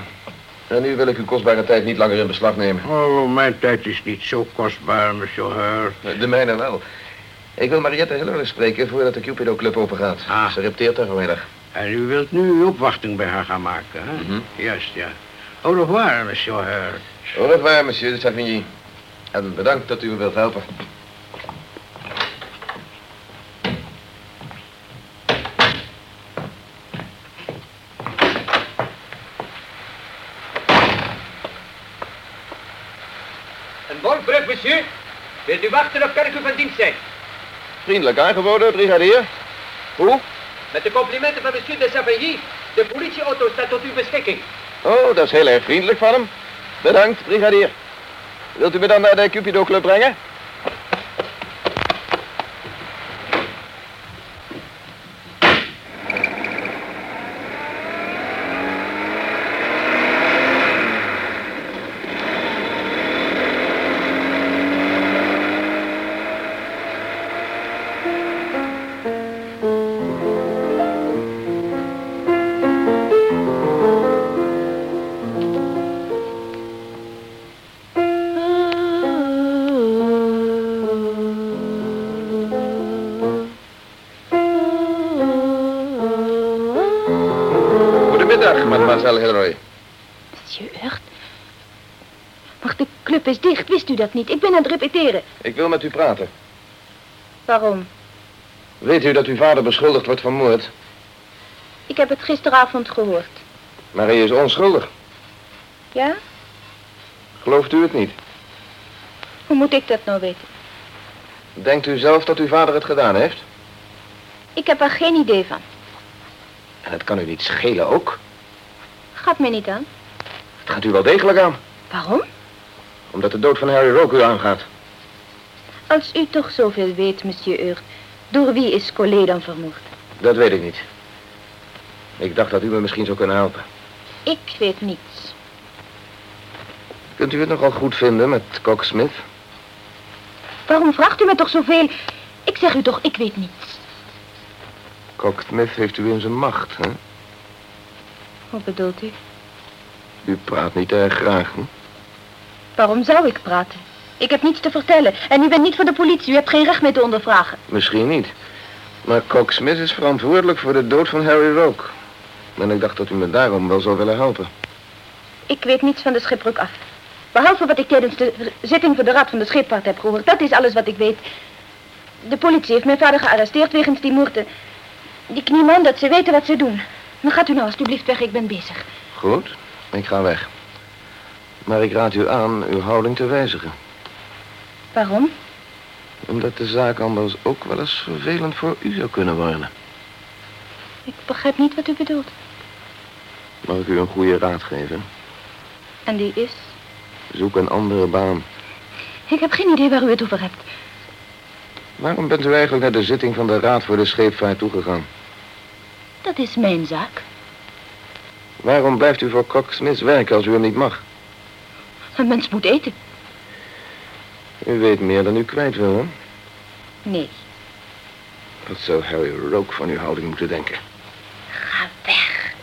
En nu wil ik uw kostbare tijd niet langer in beslag nemen. Oh, mijn tijd is niet zo kostbaar, monsieur Hurt. De mijne wel. Ik wil Mariette Hillary spreken voordat de Cupido Club opengaat. Ah. Ze repeteert daar vanmiddag. En u wilt nu uw opwachting bij haar gaan maken, hè? Mhm. Juist, ja. Au revoir, monsieur Hurt. Au revoir, monsieur de Savigny. En bedankt dat u me wilt helpen. Een bon brug, monsieur. Wilt u wachten of kan ik u van dienst zijn? Vriendelijk aangeboden, brigadier. Hoe? Met de complimenten van monsieur de Savigny. De politieauto staat tot uw beschikking. Oh, dat is heel erg vriendelijk van hem. Bedankt, brigadier. Wilt u me dan naar de Cupido Club brengen? Dat niet? Ik ben aan het repeteren. Ik wil met u praten. Waarom? Weet u dat uw vader beschuldigd wordt van moord? Ik heb het gisteravond gehoord. Maar hij is onschuldig. Ja? Gelooft u het niet? Hoe moet ik dat nou weten? Denkt u zelf dat uw vader het gedaan heeft? Ik heb er geen idee van. En het kan u niet schelen ook. Gaat me niet aan. Het gaat u wel degelijk aan. Waarom? Omdat de dood van Harry Roke u aangaat. Als u toch zoveel weet, monsieur Hurt, door wie is Collet dan vermoord? Dat weet ik niet. Ik dacht dat u me misschien zou kunnen helpen. Ik weet niets. Kunt u het nogal goed vinden met Cock Smith? Waarom vraagt u me toch zoveel? Ik zeg u toch, ik weet niets. Cock Smith heeft u in zijn macht, hè? Wat bedoelt u? U praat niet erg graag, hè? Waarom zou ik praten? Ik heb niets te vertellen. En u bent niet voor de politie. U hebt geen recht mij te ondervragen. Misschien niet. Maar Cock Smith is verantwoordelijk voor de dood van Harry Roke. En ik dacht dat u me daarom wel zou willen helpen. Ik weet niets van de schipbreuk af. Behalve wat ik tijdens de zitting voor de raad van de scheepvaart heb gehoord. Dat is alles wat ik weet. De politie heeft mijn vader gearresteerd wegens die moorden. Die knieman, dat ze weten wat ze doen. Maar gaat u nou alstublieft weg, ik ben bezig. Goed, ik ga weg. Maar ik raad u aan uw houding te wijzigen. Waarom? Omdat de zaak anders ook wel eens vervelend voor u zou kunnen worden. Ik begrijp niet wat u bedoelt. Mag ik u een goede raad geven? En die is? Zoek een andere baan. Ik heb geen idee waar u het over hebt. Waarom bent u eigenlijk naar de zitting van de Raad voor de Scheepvaart toegegaan? Dat is mijn zaak. Waarom blijft u voor Smith werken als u hem niet mag? Een mens moet eten. U weet meer dan u kwijt wil, hè? Nee. Wat zou Harry Roke van uw houding moeten denken? Ga weg.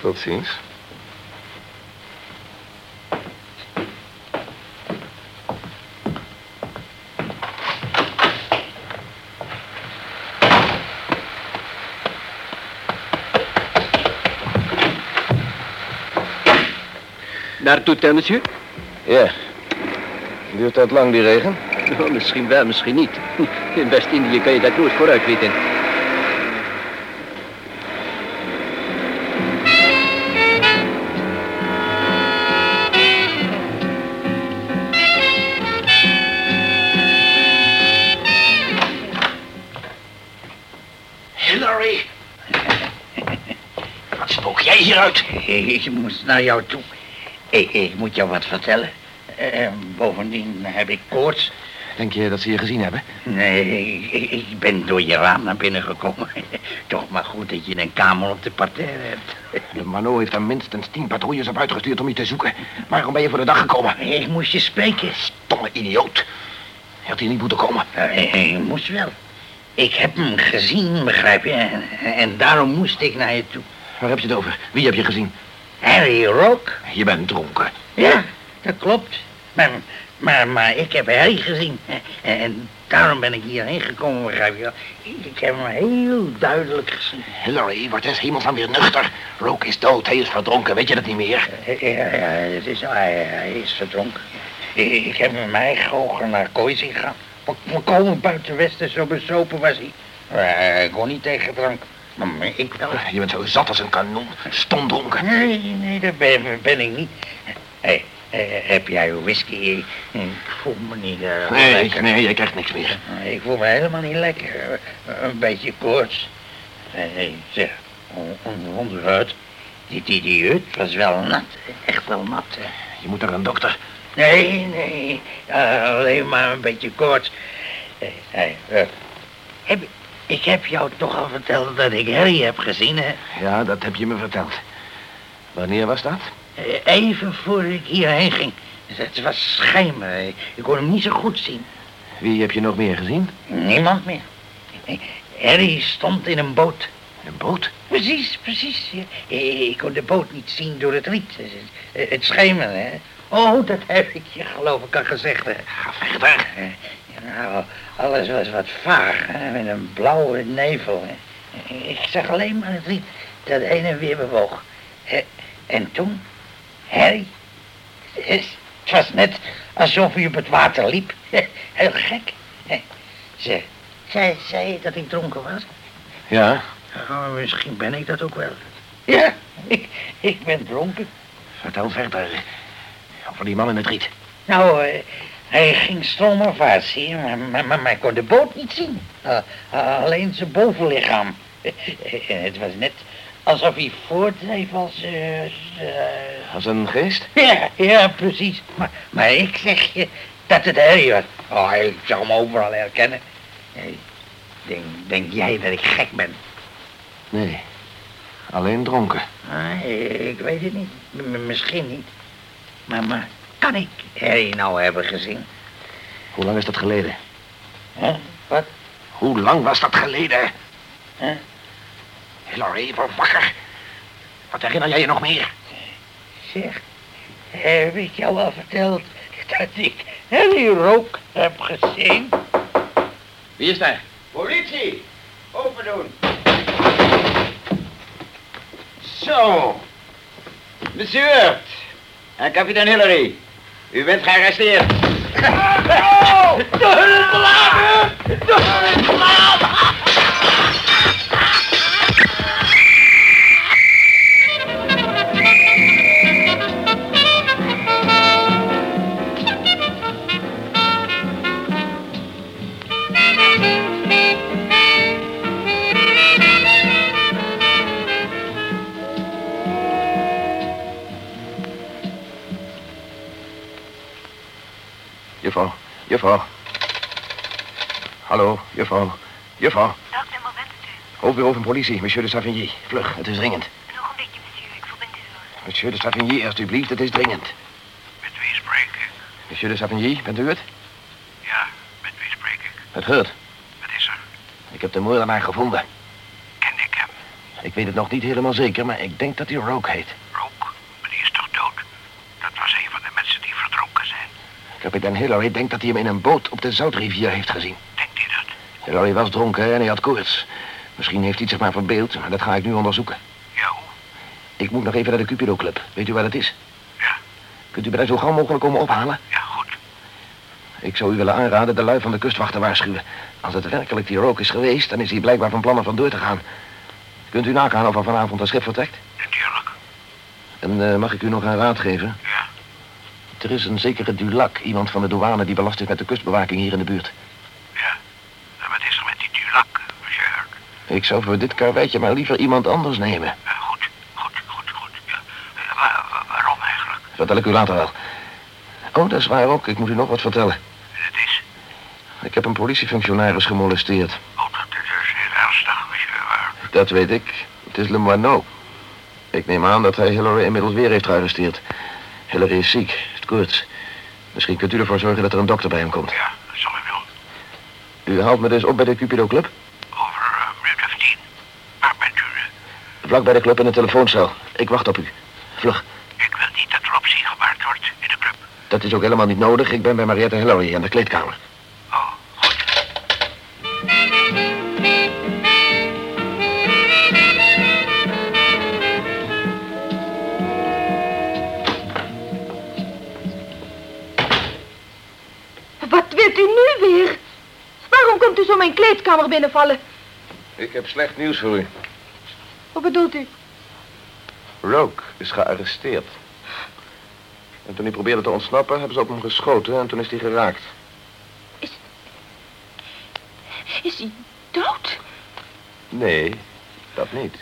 Tot ziens. Naar toe, monsieur? Ja. Duurt dat lang, die regen? [LAUGHS] Oh, misschien wel, misschien niet. [LAUGHS] In West-Indië kan je dat nooit vooruit weten. Hillary! [LAUGHS] Wat spook jij hieruit? Ik moest naar jou toe. Ik, ik moet jou wat vertellen. Eh, bovendien heb ik koorts. Denk je dat ze je gezien hebben? Nee, ik, ik ben door je raam naar binnen gekomen. Toch maar goed dat je een kamer op de parterre hebt. De Mano heeft er minstens tien patrouilles op uitgestuurd om je te zoeken. Waarom ben je voor de dag gekomen? Ik moest je spreken. Stomme idioot. Hij had hier niet moeten komen. Eh, Ik moest wel. Ik heb hem gezien, begrijp je? En, en daarom moest ik naar je toe. Waar heb je het over? Wie heb je gezien? Harry Rock. Je bent dronken. Ja, dat klopt. Maar, maar, maar ik heb Harry gezien. En, daarom ben ik hierheen gekomen, begrijp je wel. Ik heb hem heel duidelijk gezien. Hillary, wordt hemels dan weer nuchter. Roke is dood, hij is verdronken, weet je dat niet meer? Ja, ja, het is, hij, hij is verdronken. Ik, ik heb met mijn eigen naar kooi zien gaan. Komen buiten Westen, zo bezopen was hij. Hij kon niet tegen drank. Maar ik wel. Je bent zo zat als een kanon, stomdronken. Nee, nee, dat ben, ben ik niet. Hé, Eh, heb jij uw whisky? Ik voel me niet eh, Nee, lekker. nee, jij krijgt niks meer. Ik voel me helemaal niet lekker. Een beetje koorts. Nee, zeg, on- on- onderuit. Die, hut was wel nat. Echt wel nat. Je moet naar een dokter. Nee, nee. eh, alleen maar een beetje koorts. Eh, hey, eh, heb, ik heb jou toch al verteld dat ik Harry heb gezien, hè? Ja, dat heb je me verteld. Wanneer was dat? Eh, Even voor ik hierheen ging. Het was schijmer. Ik kon hem niet zo goed zien. Wie heb je nog meer gezien? Niemand meer. Harry stond in een boot. Een boot? Precies, precies. Ik kon de boot niet zien door het riet. Het- schemer, hè. Oh, dat heb ik je geloof ik al gezegd, hè. Ga verder. Ja, nou, alles was wat vaag, hè, met een blauwe nevel. Hè. Ik zag alleen maar het riet dat heen en weer bewoog. En toen, Harry, het was net alsof hij op het water liep. [LAUGHS] Heel gek. Zeg, zei, zei je dat ik dronken was? Ja, Oh, misschien ben ik dat ook wel. Ja, ik, ik ben dronken. vertel verder. Over die man in het riet. Nou, eh, hij ging stromervaart, zie je, maar, maar, maar, maar ik kon de boot niet zien. Uh, uh, alleen zijn bovenlichaam. En [LAUGHS] het was net alsof hij voortdreef als... eh, eh, Als een geest? [LAUGHS] ja, ja, precies. Maar, maar ik zeg je dat het hij was. Oh, ik zou hem overal herkennen. Hey, denk, denk jij dat ik gek ben? Nee, alleen dronken. Ah, ik weet het niet. M- misschien niet. Maar, maar kan ik Harry nou hebben gezien? Hoe lang is dat geleden? Huh? Wat? Hoe lang was dat geleden? Huh? Hillary, word wakker. Wat herinner jij je nog meer? Zeg, heb ik jou al verteld dat ik Harry Rook heb gezien? Wie is daar? Politie! Open doen! Zo. Monsieur en kapitein Hillary. U bent gearresteerd. [LAUGHS] De hulpbeladen! De hulpbeladen! Juffrouw, juffrouw. Hallo, juffrouw. Juffrouw. Welk nummer u? Hoofdbureau van politie, monsieur de Savigny. Vlug, het is dringend. Een ogenblikje, monsieur. Ik verbind u. Monsieur de Savigny, alstublieft, het is dringend. Met wie spreek ik? Monsieur de Savigny, bent u het? Ja, met wie spreek ik? Het geurt. Wat is er? Ik heb de moordenaar gevonden. Ken ik hem? Ik weet het nog niet helemaal zeker, maar ik denk dat hij Rogue heet. Rook? Maar die is toch dood? Dat was een van de mensen die verdronken zijn. Kapitein Hillary denkt dat hij hem in een boot op de Zoutrivier heeft gezien. Denkt hij dat? Hillary was dronken en hij had koorts. Misschien heeft hij het zich maar verbeeld, maar dat ga ik nu onderzoeken. Ja, Ik moet nog even naar de Cupido Club. Weet u waar dat is? Ja. Kunt u mij zo gauw mogelijk komen ophalen? Ja, goed. Ik zou u willen aanraden de lui van de kustwacht te waarschuwen. Als het werkelijk die rook is geweest, dan is hij blijkbaar van plan er vandoor te gaan. Kunt u nagaan of er vanavond een schip vertrekt? Natuurlijk. En eh, mag ik u nog een raad geven? Ja. Er is een zekere Dulac, iemand van de douane die belast is met de kustbewaking hier in de buurt. En wat is er met die Dulac, monsieur? Ik zou voor dit karweitje maar liever iemand anders nemen. waarom eigenlijk? Vertel ik u later wel. Oh, dat is waar ook. Ik moet u nog wat vertellen. Het is? Ik heb een politiefunctionaris gemolesteerd. Oh, dat is dus heel ernstig, monsieur. Dat weet ik. Het is Le Moineau. Ik neem aan dat hij Hillary inmiddels weer heeft gearresteerd. Hillary is ziek, koorts. Misschien kunt u ervoor zorgen dat er een dokter bij hem komt. Ja, dat zal ik doen. U haalt me dus op bij de Cupido Club? Over een minuut of tien. Waar bent u nu? Vlak bij de club in de telefooncel. Ik wacht op u. Vlug. Ik wil niet dat er op zich gewaard wordt in de club. Dat is ook helemaal niet nodig. Ik ben bij Mariette Hillary aan de kleedkamer. U zo mijn kleedkamer binnenvallen? Ik heb slecht nieuws voor u. Wat bedoelt u? Rogue is gearresteerd. En toen hij probeerde te ontsnappen, hebben ze op hem geschoten en toen is hij geraakt. Is hij dood? Nee, dat niet.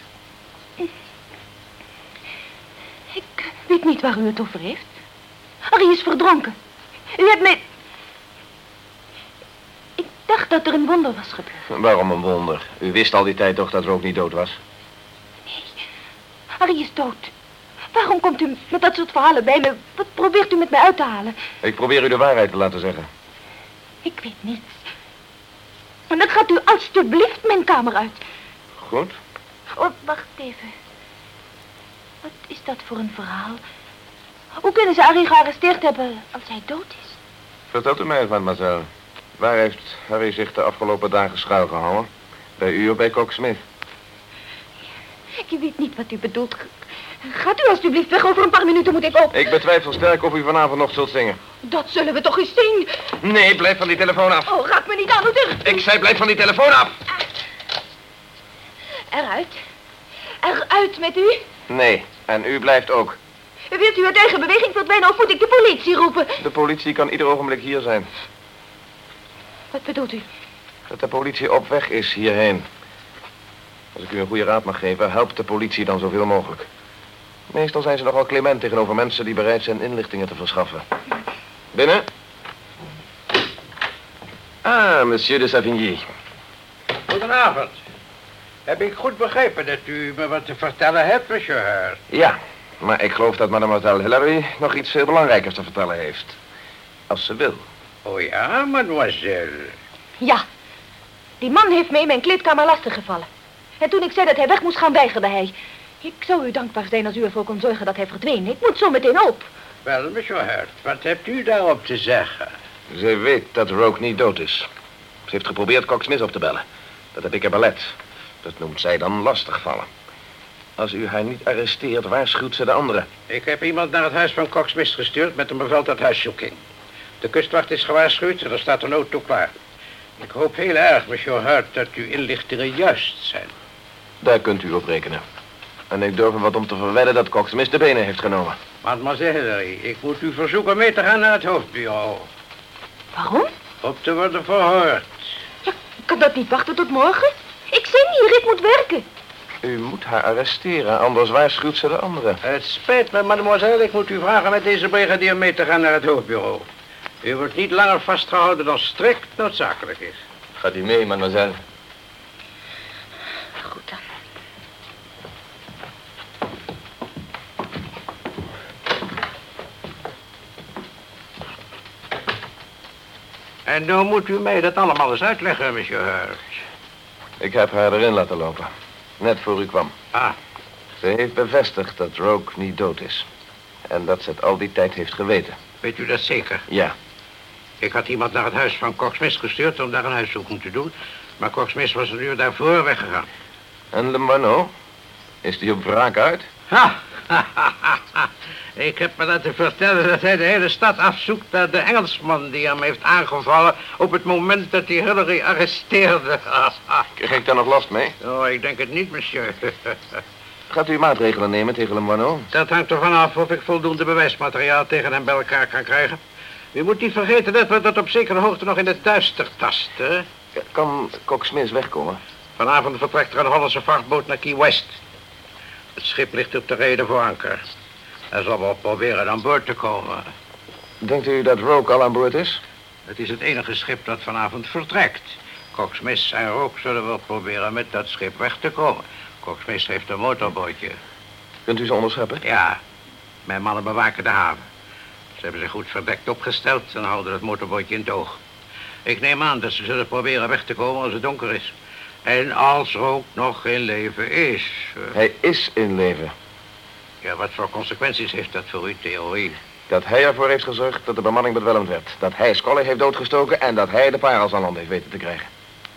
Ik weet niet waar u het over heeft. Harry is verdronken. U hebt mij... Ik dacht dat er een wonder was gebeurd. Waarom een wonder? U wist al die tijd toch dat Rook niet dood was? Harry is dood. Waarom komt u met dat soort verhalen bij me? Wat probeert u met mij uit te halen? Ik probeer u de waarheid te laten zeggen. Ik weet niets. En dan gaat u alstublieft mijn kamer uit. Goed. Oh, wacht even. Wat is dat voor een verhaal? Hoe kunnen ze Harry gearresteerd hebben als hij dood is? Vertelt u mij eens, mademoiselle. Waar heeft Harry zich de afgelopen dagen schuilgehouden? Bij u of bij Cox Smith? Ik weet niet wat u bedoelt. Gaat u alstublieft weg. Over een paar minuten moet ik op. Ik betwijfel sterk of u vanavond nog zult zingen. Dat zullen we toch eens zien. Nee, blijf van die telefoon af. Oh, raak me niet aan. U? Ik zei blijf van die telefoon af. Eruit. Eruit met u. Nee, en u blijft ook. Wilt u uit eigen beweging verdwijnen of moet ik de politie roepen? De politie kan ieder ogenblik hier zijn. Wat bedoelt u? Dat de politie op weg is hierheen. Als ik u een goede raad mag geven, helpt de politie dan zoveel mogelijk. Meestal zijn ze nogal clement tegenover mensen die bereid zijn inlichtingen te verschaffen. Binnen. Ah, monsieur de Savigny. Goedenavond. Heb ik goed begrepen dat u me wat te vertellen hebt, monsieur Hurt? Ja, maar ik geloof dat mademoiselle Hillary nog iets veel belangrijkers te vertellen heeft. Als ze wil. Oh ja, mademoiselle. Ja. Die man heeft me in mijn kleedkamer lastiggevallen. En toen ik zei dat hij weg moest gaan, weigerde hij. Ik zou u dankbaar zijn als u ervoor kon zorgen dat hij verdween. Ik moet zo meteen op. Wel, monsieur Hurt, wat hebt u daarop te zeggen? Ze weet dat Rogue niet dood is. Ze heeft geprobeerd Cox Smith op te bellen. Dat heb ik er belet. Dat noemt zij dan lastigvallen. Als u haar niet arresteert, waarschuwt ze de anderen. Ik heb iemand naar het huis van Cox Smith gestuurd met een bevel tot huiszoeking. De kustwacht is gewaarschuwd en er staat een auto klaar. Ik hoop heel erg, monsieur Hurt, dat uw inlichtingen juist zijn. Daar kunt u op rekenen. En ik durf er wat om te verwedden dat Cox Smith de benen heeft genomen. Mademoiselle ik moet u verzoeken mee te gaan naar het hoofdbureau. Waarom? Op te worden verhoord. Ik kan dat niet wachten tot morgen. Ik zing hier, ik moet werken. U moet haar arresteren, anders waarschuwt ze de anderen. Het spijt me, mademoiselle. Ik moet u vragen met deze brigadier mee te gaan naar het hoofdbureau. U wordt niet langer vastgehouden dan strikt noodzakelijk is. Gaat u mee, mademoiselle? Goed dan. En nu moet u mij dat allemaal eens uitleggen, monsieur Hurt. Ik heb haar erin laten lopen. Net voor u kwam. Ah. Ze heeft bevestigd dat Rogue niet dood is. En dat ze het al die tijd heeft geweten. Weet u dat zeker? Ja. Ik had iemand naar het huis van Cox Smith gestuurd om daar een huiszoeking te doen. Maar Cox Smith was een uur daarvoor weggegaan. En Lemano? Is die op wraak uit? Ha! Ik heb me laten vertellen dat hij de hele stad afzoekt naar de Engelsman die hem heeft aangevallen op het moment dat hij Hillary arresteerde. [LAUGHS] Krijg ik daar nog last mee? Oh, ik denk het niet, monsieur. [LAUGHS] Gaat u maatregelen nemen tegen Lemano? Dat hangt ervan af of ik voldoende bewijsmateriaal tegen hem bij elkaar kan krijgen. U moet niet vergeten dat we dat op zekere hoogte nog in het duister tasten. Kan Cox Smith wegkomen? Vanavond vertrekt er een Hollandse vrachtboot naar Key West. Het schip ligt op de reden voor anker. Hij zal wel proberen aan boord te komen. Denkt u dat Rogue al aan boord is? Het is het enige schip dat vanavond vertrekt. Cox Smith en Rook zullen wel proberen met dat schip weg te komen. Cox Smith heeft een motorbootje. Kunt u ze onderscheppen? Ja, mijn mannen bewaken de haven. Ze hebben zich goed verdekt opgesteld en houden het motorbootje in het oog. Ik neem aan dat ze zullen proberen weg te komen als het donker is. En als Rook nog in leven is. eh, Hij is in leven. Ja, wat voor consequenties heeft dat voor uw theorie? Dat hij ervoor heeft gezorgd dat de bemanning bedwelmd werd. Dat hij Scully heeft doodgestoken en dat hij de parels aan land heeft weten te krijgen.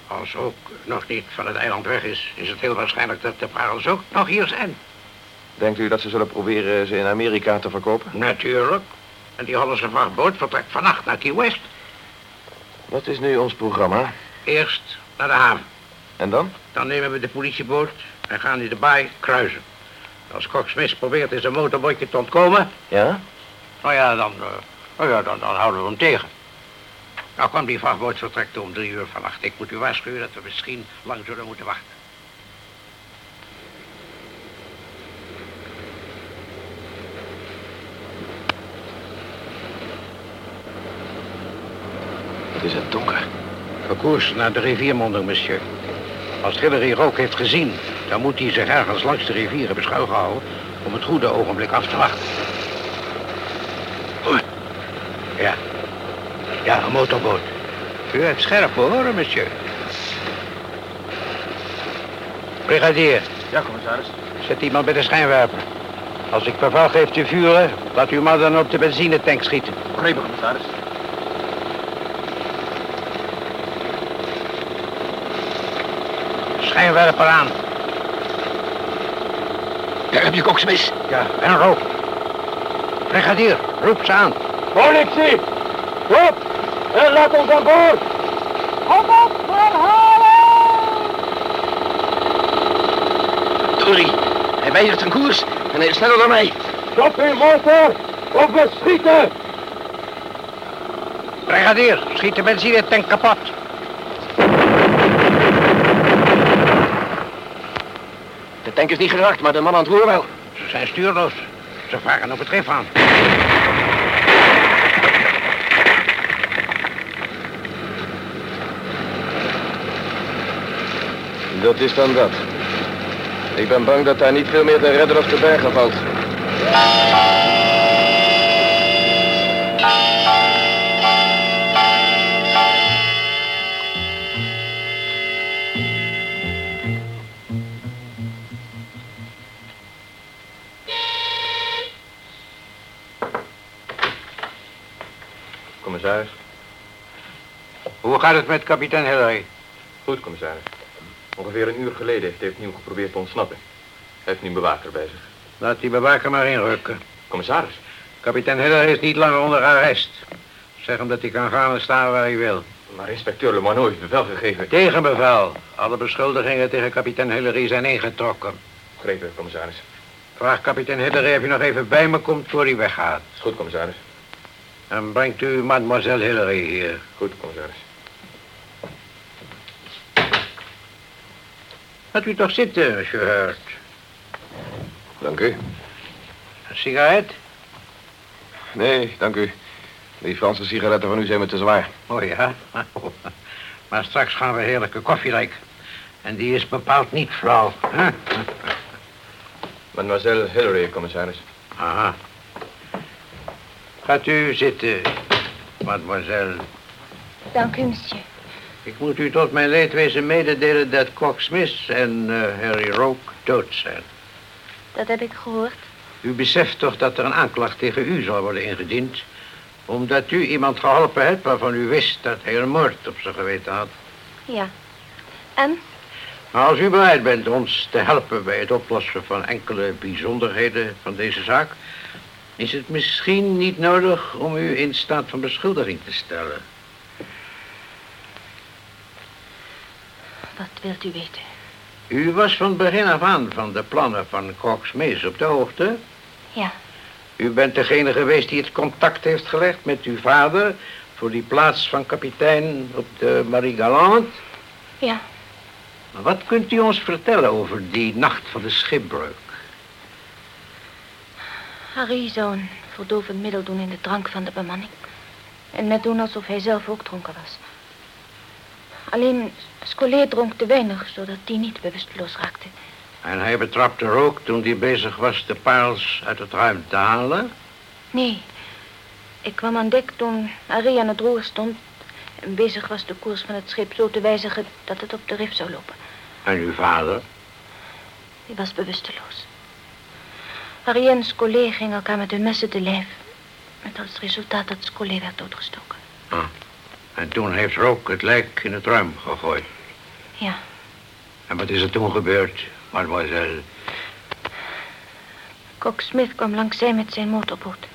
Als ook nog niet van het eiland weg is, is het heel waarschijnlijk dat de parels ook nog hier zijn. Denkt u dat ze zullen proberen ze in Amerika te verkopen? Natuurlijk. En die Hollandse vrachtboot vertrekt vannacht naar Key West. Wat is nu ons programma? Eerst naar de haven. En dan? Dan nemen we de politieboot en gaan in de baai kruisen. Als Cox Smith probeert in zijn motorbootje te ontkomen, Ja? Nou ja, dan, eh, nou ja, dan, dan houden we hem tegen. Nou kwam die vrachtboot vertrekt om drie uur vannacht. Ik moet u waarschuwen dat we misschien lang zullen moeten wachten. Is het donker. Verkoers naar de riviermonding, monsieur. Als Hillary rook heeft gezien, dan moet hij zich ergens langs de rivier hebben schuilgehouden om het goede ogenblik af te wachten. Oei. Ja. Ja, een motorboot. U heeft scherpe oren, monsieur. Brigadier. Ja, commissaris. Zet iemand bij de schijnwerper. Als ik bevel geef te vuren, laat uw man dan op de benzinetank schieten. Begrepen, commissaris. Schijnwerper aan. Daar heb je koksmis. Ja, en rook. Brigadier, roep ze aan. Politie! Roep! En laat ons aan boord! Kom op, Dory, hij weigert zijn koers en hij is sneller dan mij. Stop uw motor of we schieten! Brigadier, schiet de benzinetank kapot. Tank is niet geraakt, maar de man aan het roer wel. Ze zijn stuurloos. Ze varen op het rif aan. Dat is dan dat. Ik ben bang dat daar niet veel meer te redden of te bergen valt. Hoe gaat het met kapitein Hillary? Goed, commissaris. Ongeveer een uur geleden heeft hij opnieuw geprobeerd te ontsnappen. Hij heeft nu een bewaker bij zich. Laat die bewaker maar inrukken. Commissaris. Kapitein Hillary is niet langer onder arrest. Zeg hem dat hij kan gaan en staan waar hij wil. Maar inspecteur Lemoineau heeft bevel gegeven. Tegenbevel. Alle beschuldigingen tegen kapitein Hillary zijn ingetrokken. Begrepen, commissaris. Vraag kapitein Hillary of hij nog even bij me komt voor hij weggaat. Is goed, commissaris. En brengt u mademoiselle Hillary hier. Goed, commissaris. Laat u toch zitten, monsieur Hurt. Dank u. Een sigaret? Nee, dank u. Die Franse sigaretten van u zijn me te zwaar. Oh ja? [LAUGHS] Maar straks gaan we heerlijke koffie drinken. En die is bepaald niet flauw. [LAUGHS] hè? Mademoiselle Hillary, commissaris. Aha. Gaat u zitten, mademoiselle. Dank u, monsieur. Ik moet u tot mijn leedwezen mededelen dat Cox Smith en eh, Harry Roke dood zijn. Dat heb ik gehoord. U beseft toch dat er een aanklacht tegen u zal worden ingediend... omdat u iemand geholpen hebt waarvan u wist dat hij een moord op zijn geweten had. Ja. En? Maar als u bereid bent ons te helpen bij het oplossen van enkele bijzonderheden van deze zaak... is het misschien niet nodig om u in staat van beschuldiging te stellen. Wat wilt u weten? U was van begin af aan van de plannen van Cox Mees op de hoogte. Ja. U bent degene geweest die het contact heeft gelegd met uw vader... voor die plaats van kapitein op de Marie Galante. Ja. Maar wat kunt u ons vertellen over die nacht van de schipbreuk? Harry zou een verdovend middel doen in de drank van de bemanning. En net doen alsof hij zelf ook dronken was. Alleen Scolet dronk te weinig, zodat hij niet bewusteloos raakte. En hij betrapte Rook toen hij bezig was de parels uit het ruim te halen? Nee. Ik kwam aan dek toen Harry aan het roer stond... en bezig was de koers van het schip zo te wijzigen dat het op de rif zou lopen. En uw vader? Hij was bewusteloos. Harry en Scolet gingen elkaar met hun messen te lijf. Met als resultaat dat Scolet werd doodgestoken. Ah. En toen heeft Rook het lijk in het ruim gegooid. Ja. En wat is er toen gebeurd, mademoiselle? Kok Smith kwam langs zij met zijn motorboot.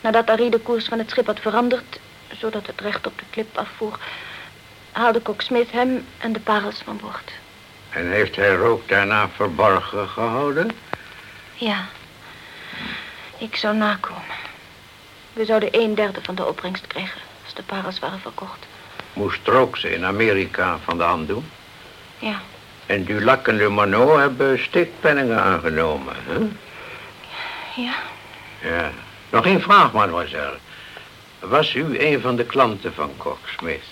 Nadat Harry de koers van het schip had veranderd, zodat het recht op de klip afvoer, haalde Kok Smith hem en de parels van boord. En heeft hij Rook daarna verborgen gehouden? Ja. Ik zou nakomen. We zouden een derde van de opbrengst krijgen de parels waren verkocht. Moest Rooks in Amerika van de hand doen. Ja, En Dulac en Le Monod hebben steekpenningen aangenomen. Hè? ja. Ja. Nog één vraag, mademoiselle. Was u een van de klanten van Koch Smith?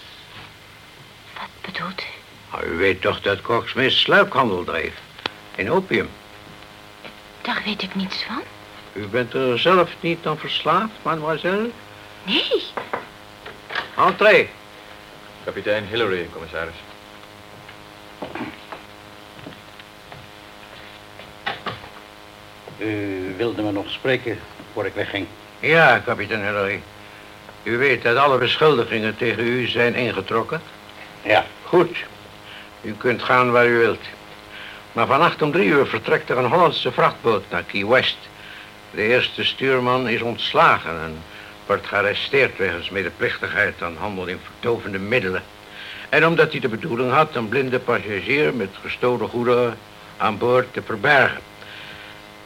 Wat bedoelt u? Nou, u weet toch dat Koch Smith sluiphandel dreef? In opium. Daar weet ik niets van. U bent er zelf niet aan verslaafd, mademoiselle? Nee. Entree. Kapitein Hillary, commissaris. U wilde me nog spreken voor ik wegging. Ja, kapitein Hillary. U weet dat alle beschuldigingen tegen u zijn ingetrokken? Ja. Goed. U kunt gaan waar u wilt. Maar vannacht om drie uur vertrekt er een Hollandse vrachtboot naar Key West. De eerste stuurman is ontslagen en wordt gearresteerd wegens medeplichtigheid aan handel in verdovende middelen. En omdat hij de bedoeling had een blinde passagier met gestolen goederen aan boord te verbergen.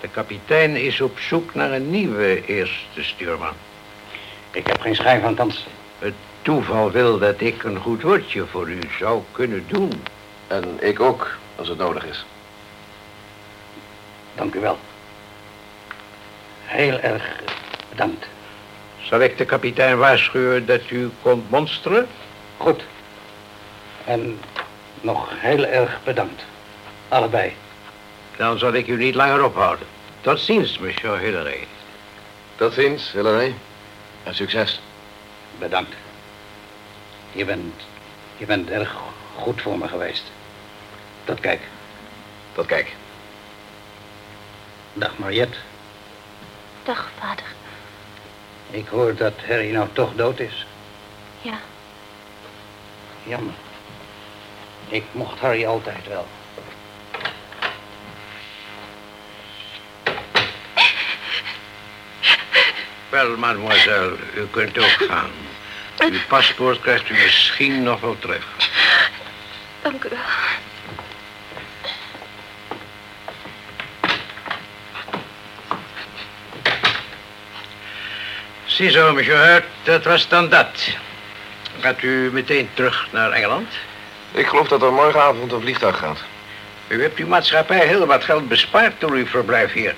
De kapitein is op zoek naar een nieuwe eerste stuurman. Ik heb geen schijn van kans. Het toeval wil dat ik een goed woordje voor u zou kunnen doen. En ik ook, als het nodig is. Dank u wel. Heel erg bedankt. Zal ik de kapitein waarschuwen dat u komt monsteren? Goed. En nog heel erg bedankt. Allebei. Dan zal ik u niet langer ophouden. Tot ziens, monsieur Hillary. Tot ziens, Hillary. En succes. Bedankt. Je bent, je bent erg goed voor me geweest. Tot kijk. Tot kijk. Dag Mariette. Dag, vader. Ik hoor dat Harry nou toch dood is. Ja. Jammer. Ik mocht Harry altijd wel. Wel, mademoiselle, u kunt ook gaan. Uw paspoort krijgt u misschien nog wel terug. Dank u wel. Ziezo, monsieur Hurt, dat was dan dat. Gaat u meteen terug naar Engeland? Ik geloof dat er morgenavond een vliegtuig gaat. U hebt uw maatschappij heel wat geld bespaard door uw verblijf hier.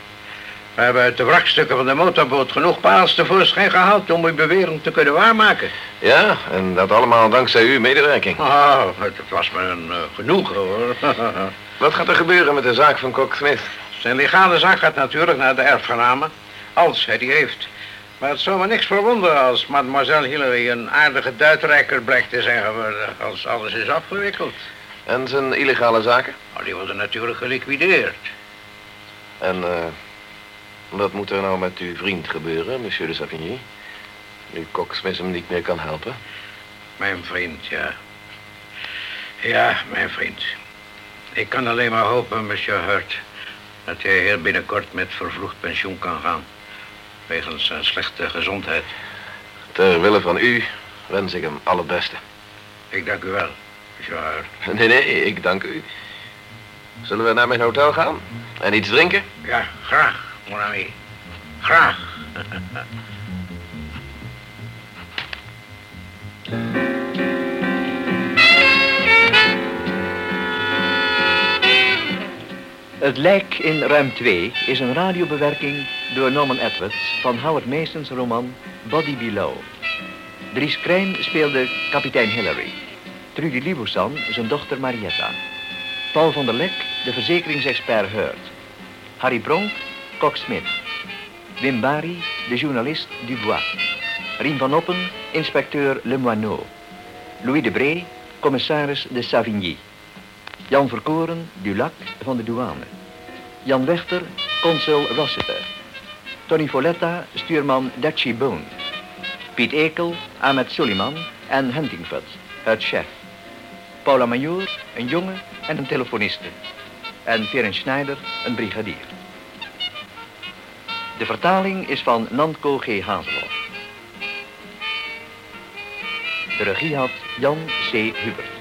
We hebben uit de wrakstukken van de motorboot genoeg paals tevoorschijn gehaald om uw bewering te kunnen waarmaken. Ja, en dat allemaal dankzij uw medewerking. Oh, het was me een uh, genoegen hoor. [LAUGHS] Wat gaat er gebeuren met de zaak van Kok Smith? Zijn legale zaak gaat natuurlijk naar de erfgenamen, als hij die heeft. Maar het zou me niks verwonderen als mademoiselle Hillary een aardige duitrijker blijkt te zijn geworden als alles is afgewikkeld. En zijn illegale zaken? Nou, die worden natuurlijk geliquideerd. En eh, wat moet er nou met uw vriend gebeuren, monsieur de Savigny? Nu Smith hem niet meer kan helpen. Mijn vriend, ja. Ja, mijn vriend. Ik kan alleen maar hopen, monsieur Hurt, dat hij heel binnenkort met vervroegd pensioen kan gaan. Wegens zijn slechte gezondheid. Ter wille van u wens ik hem alle beste. Ik dank u wel, Hurt. Nee, nee, ik dank u. Zullen we naar mijn hotel gaan? En iets drinken? Ja, graag, mon ami. Graag. [LAUGHS] Het lijk in ruim 2 is een radiobewerking door Norman Edwards van Howard Masons roman Body Below. Dries Krijn speelde kapitein Hillary. Trudy Liboussan zijn dochter Marietta. Paul van der Lek, de verzekeringsexpert Hurt. Harry Bronk, Kok Smit. Wim Bari, de journalist Dubois. Rien van Oppen, inspecteur Lemoineau. Louis de Bree, commissaris de Savigny. Jan Verkoren, Dulac van de douane. Jan Wechter, consul Rossiter. Tony Folletta, stuurman Dutchy Bone. Piet Ekel, Ahmed Suliman en Huntingford, het chef. Paula Major, een jongen en een telefoniste. En Ferenc Schneider, een brigadier. De vertaling is van Nanko G. Hazelhoff. De regie had Jan C. Hubert.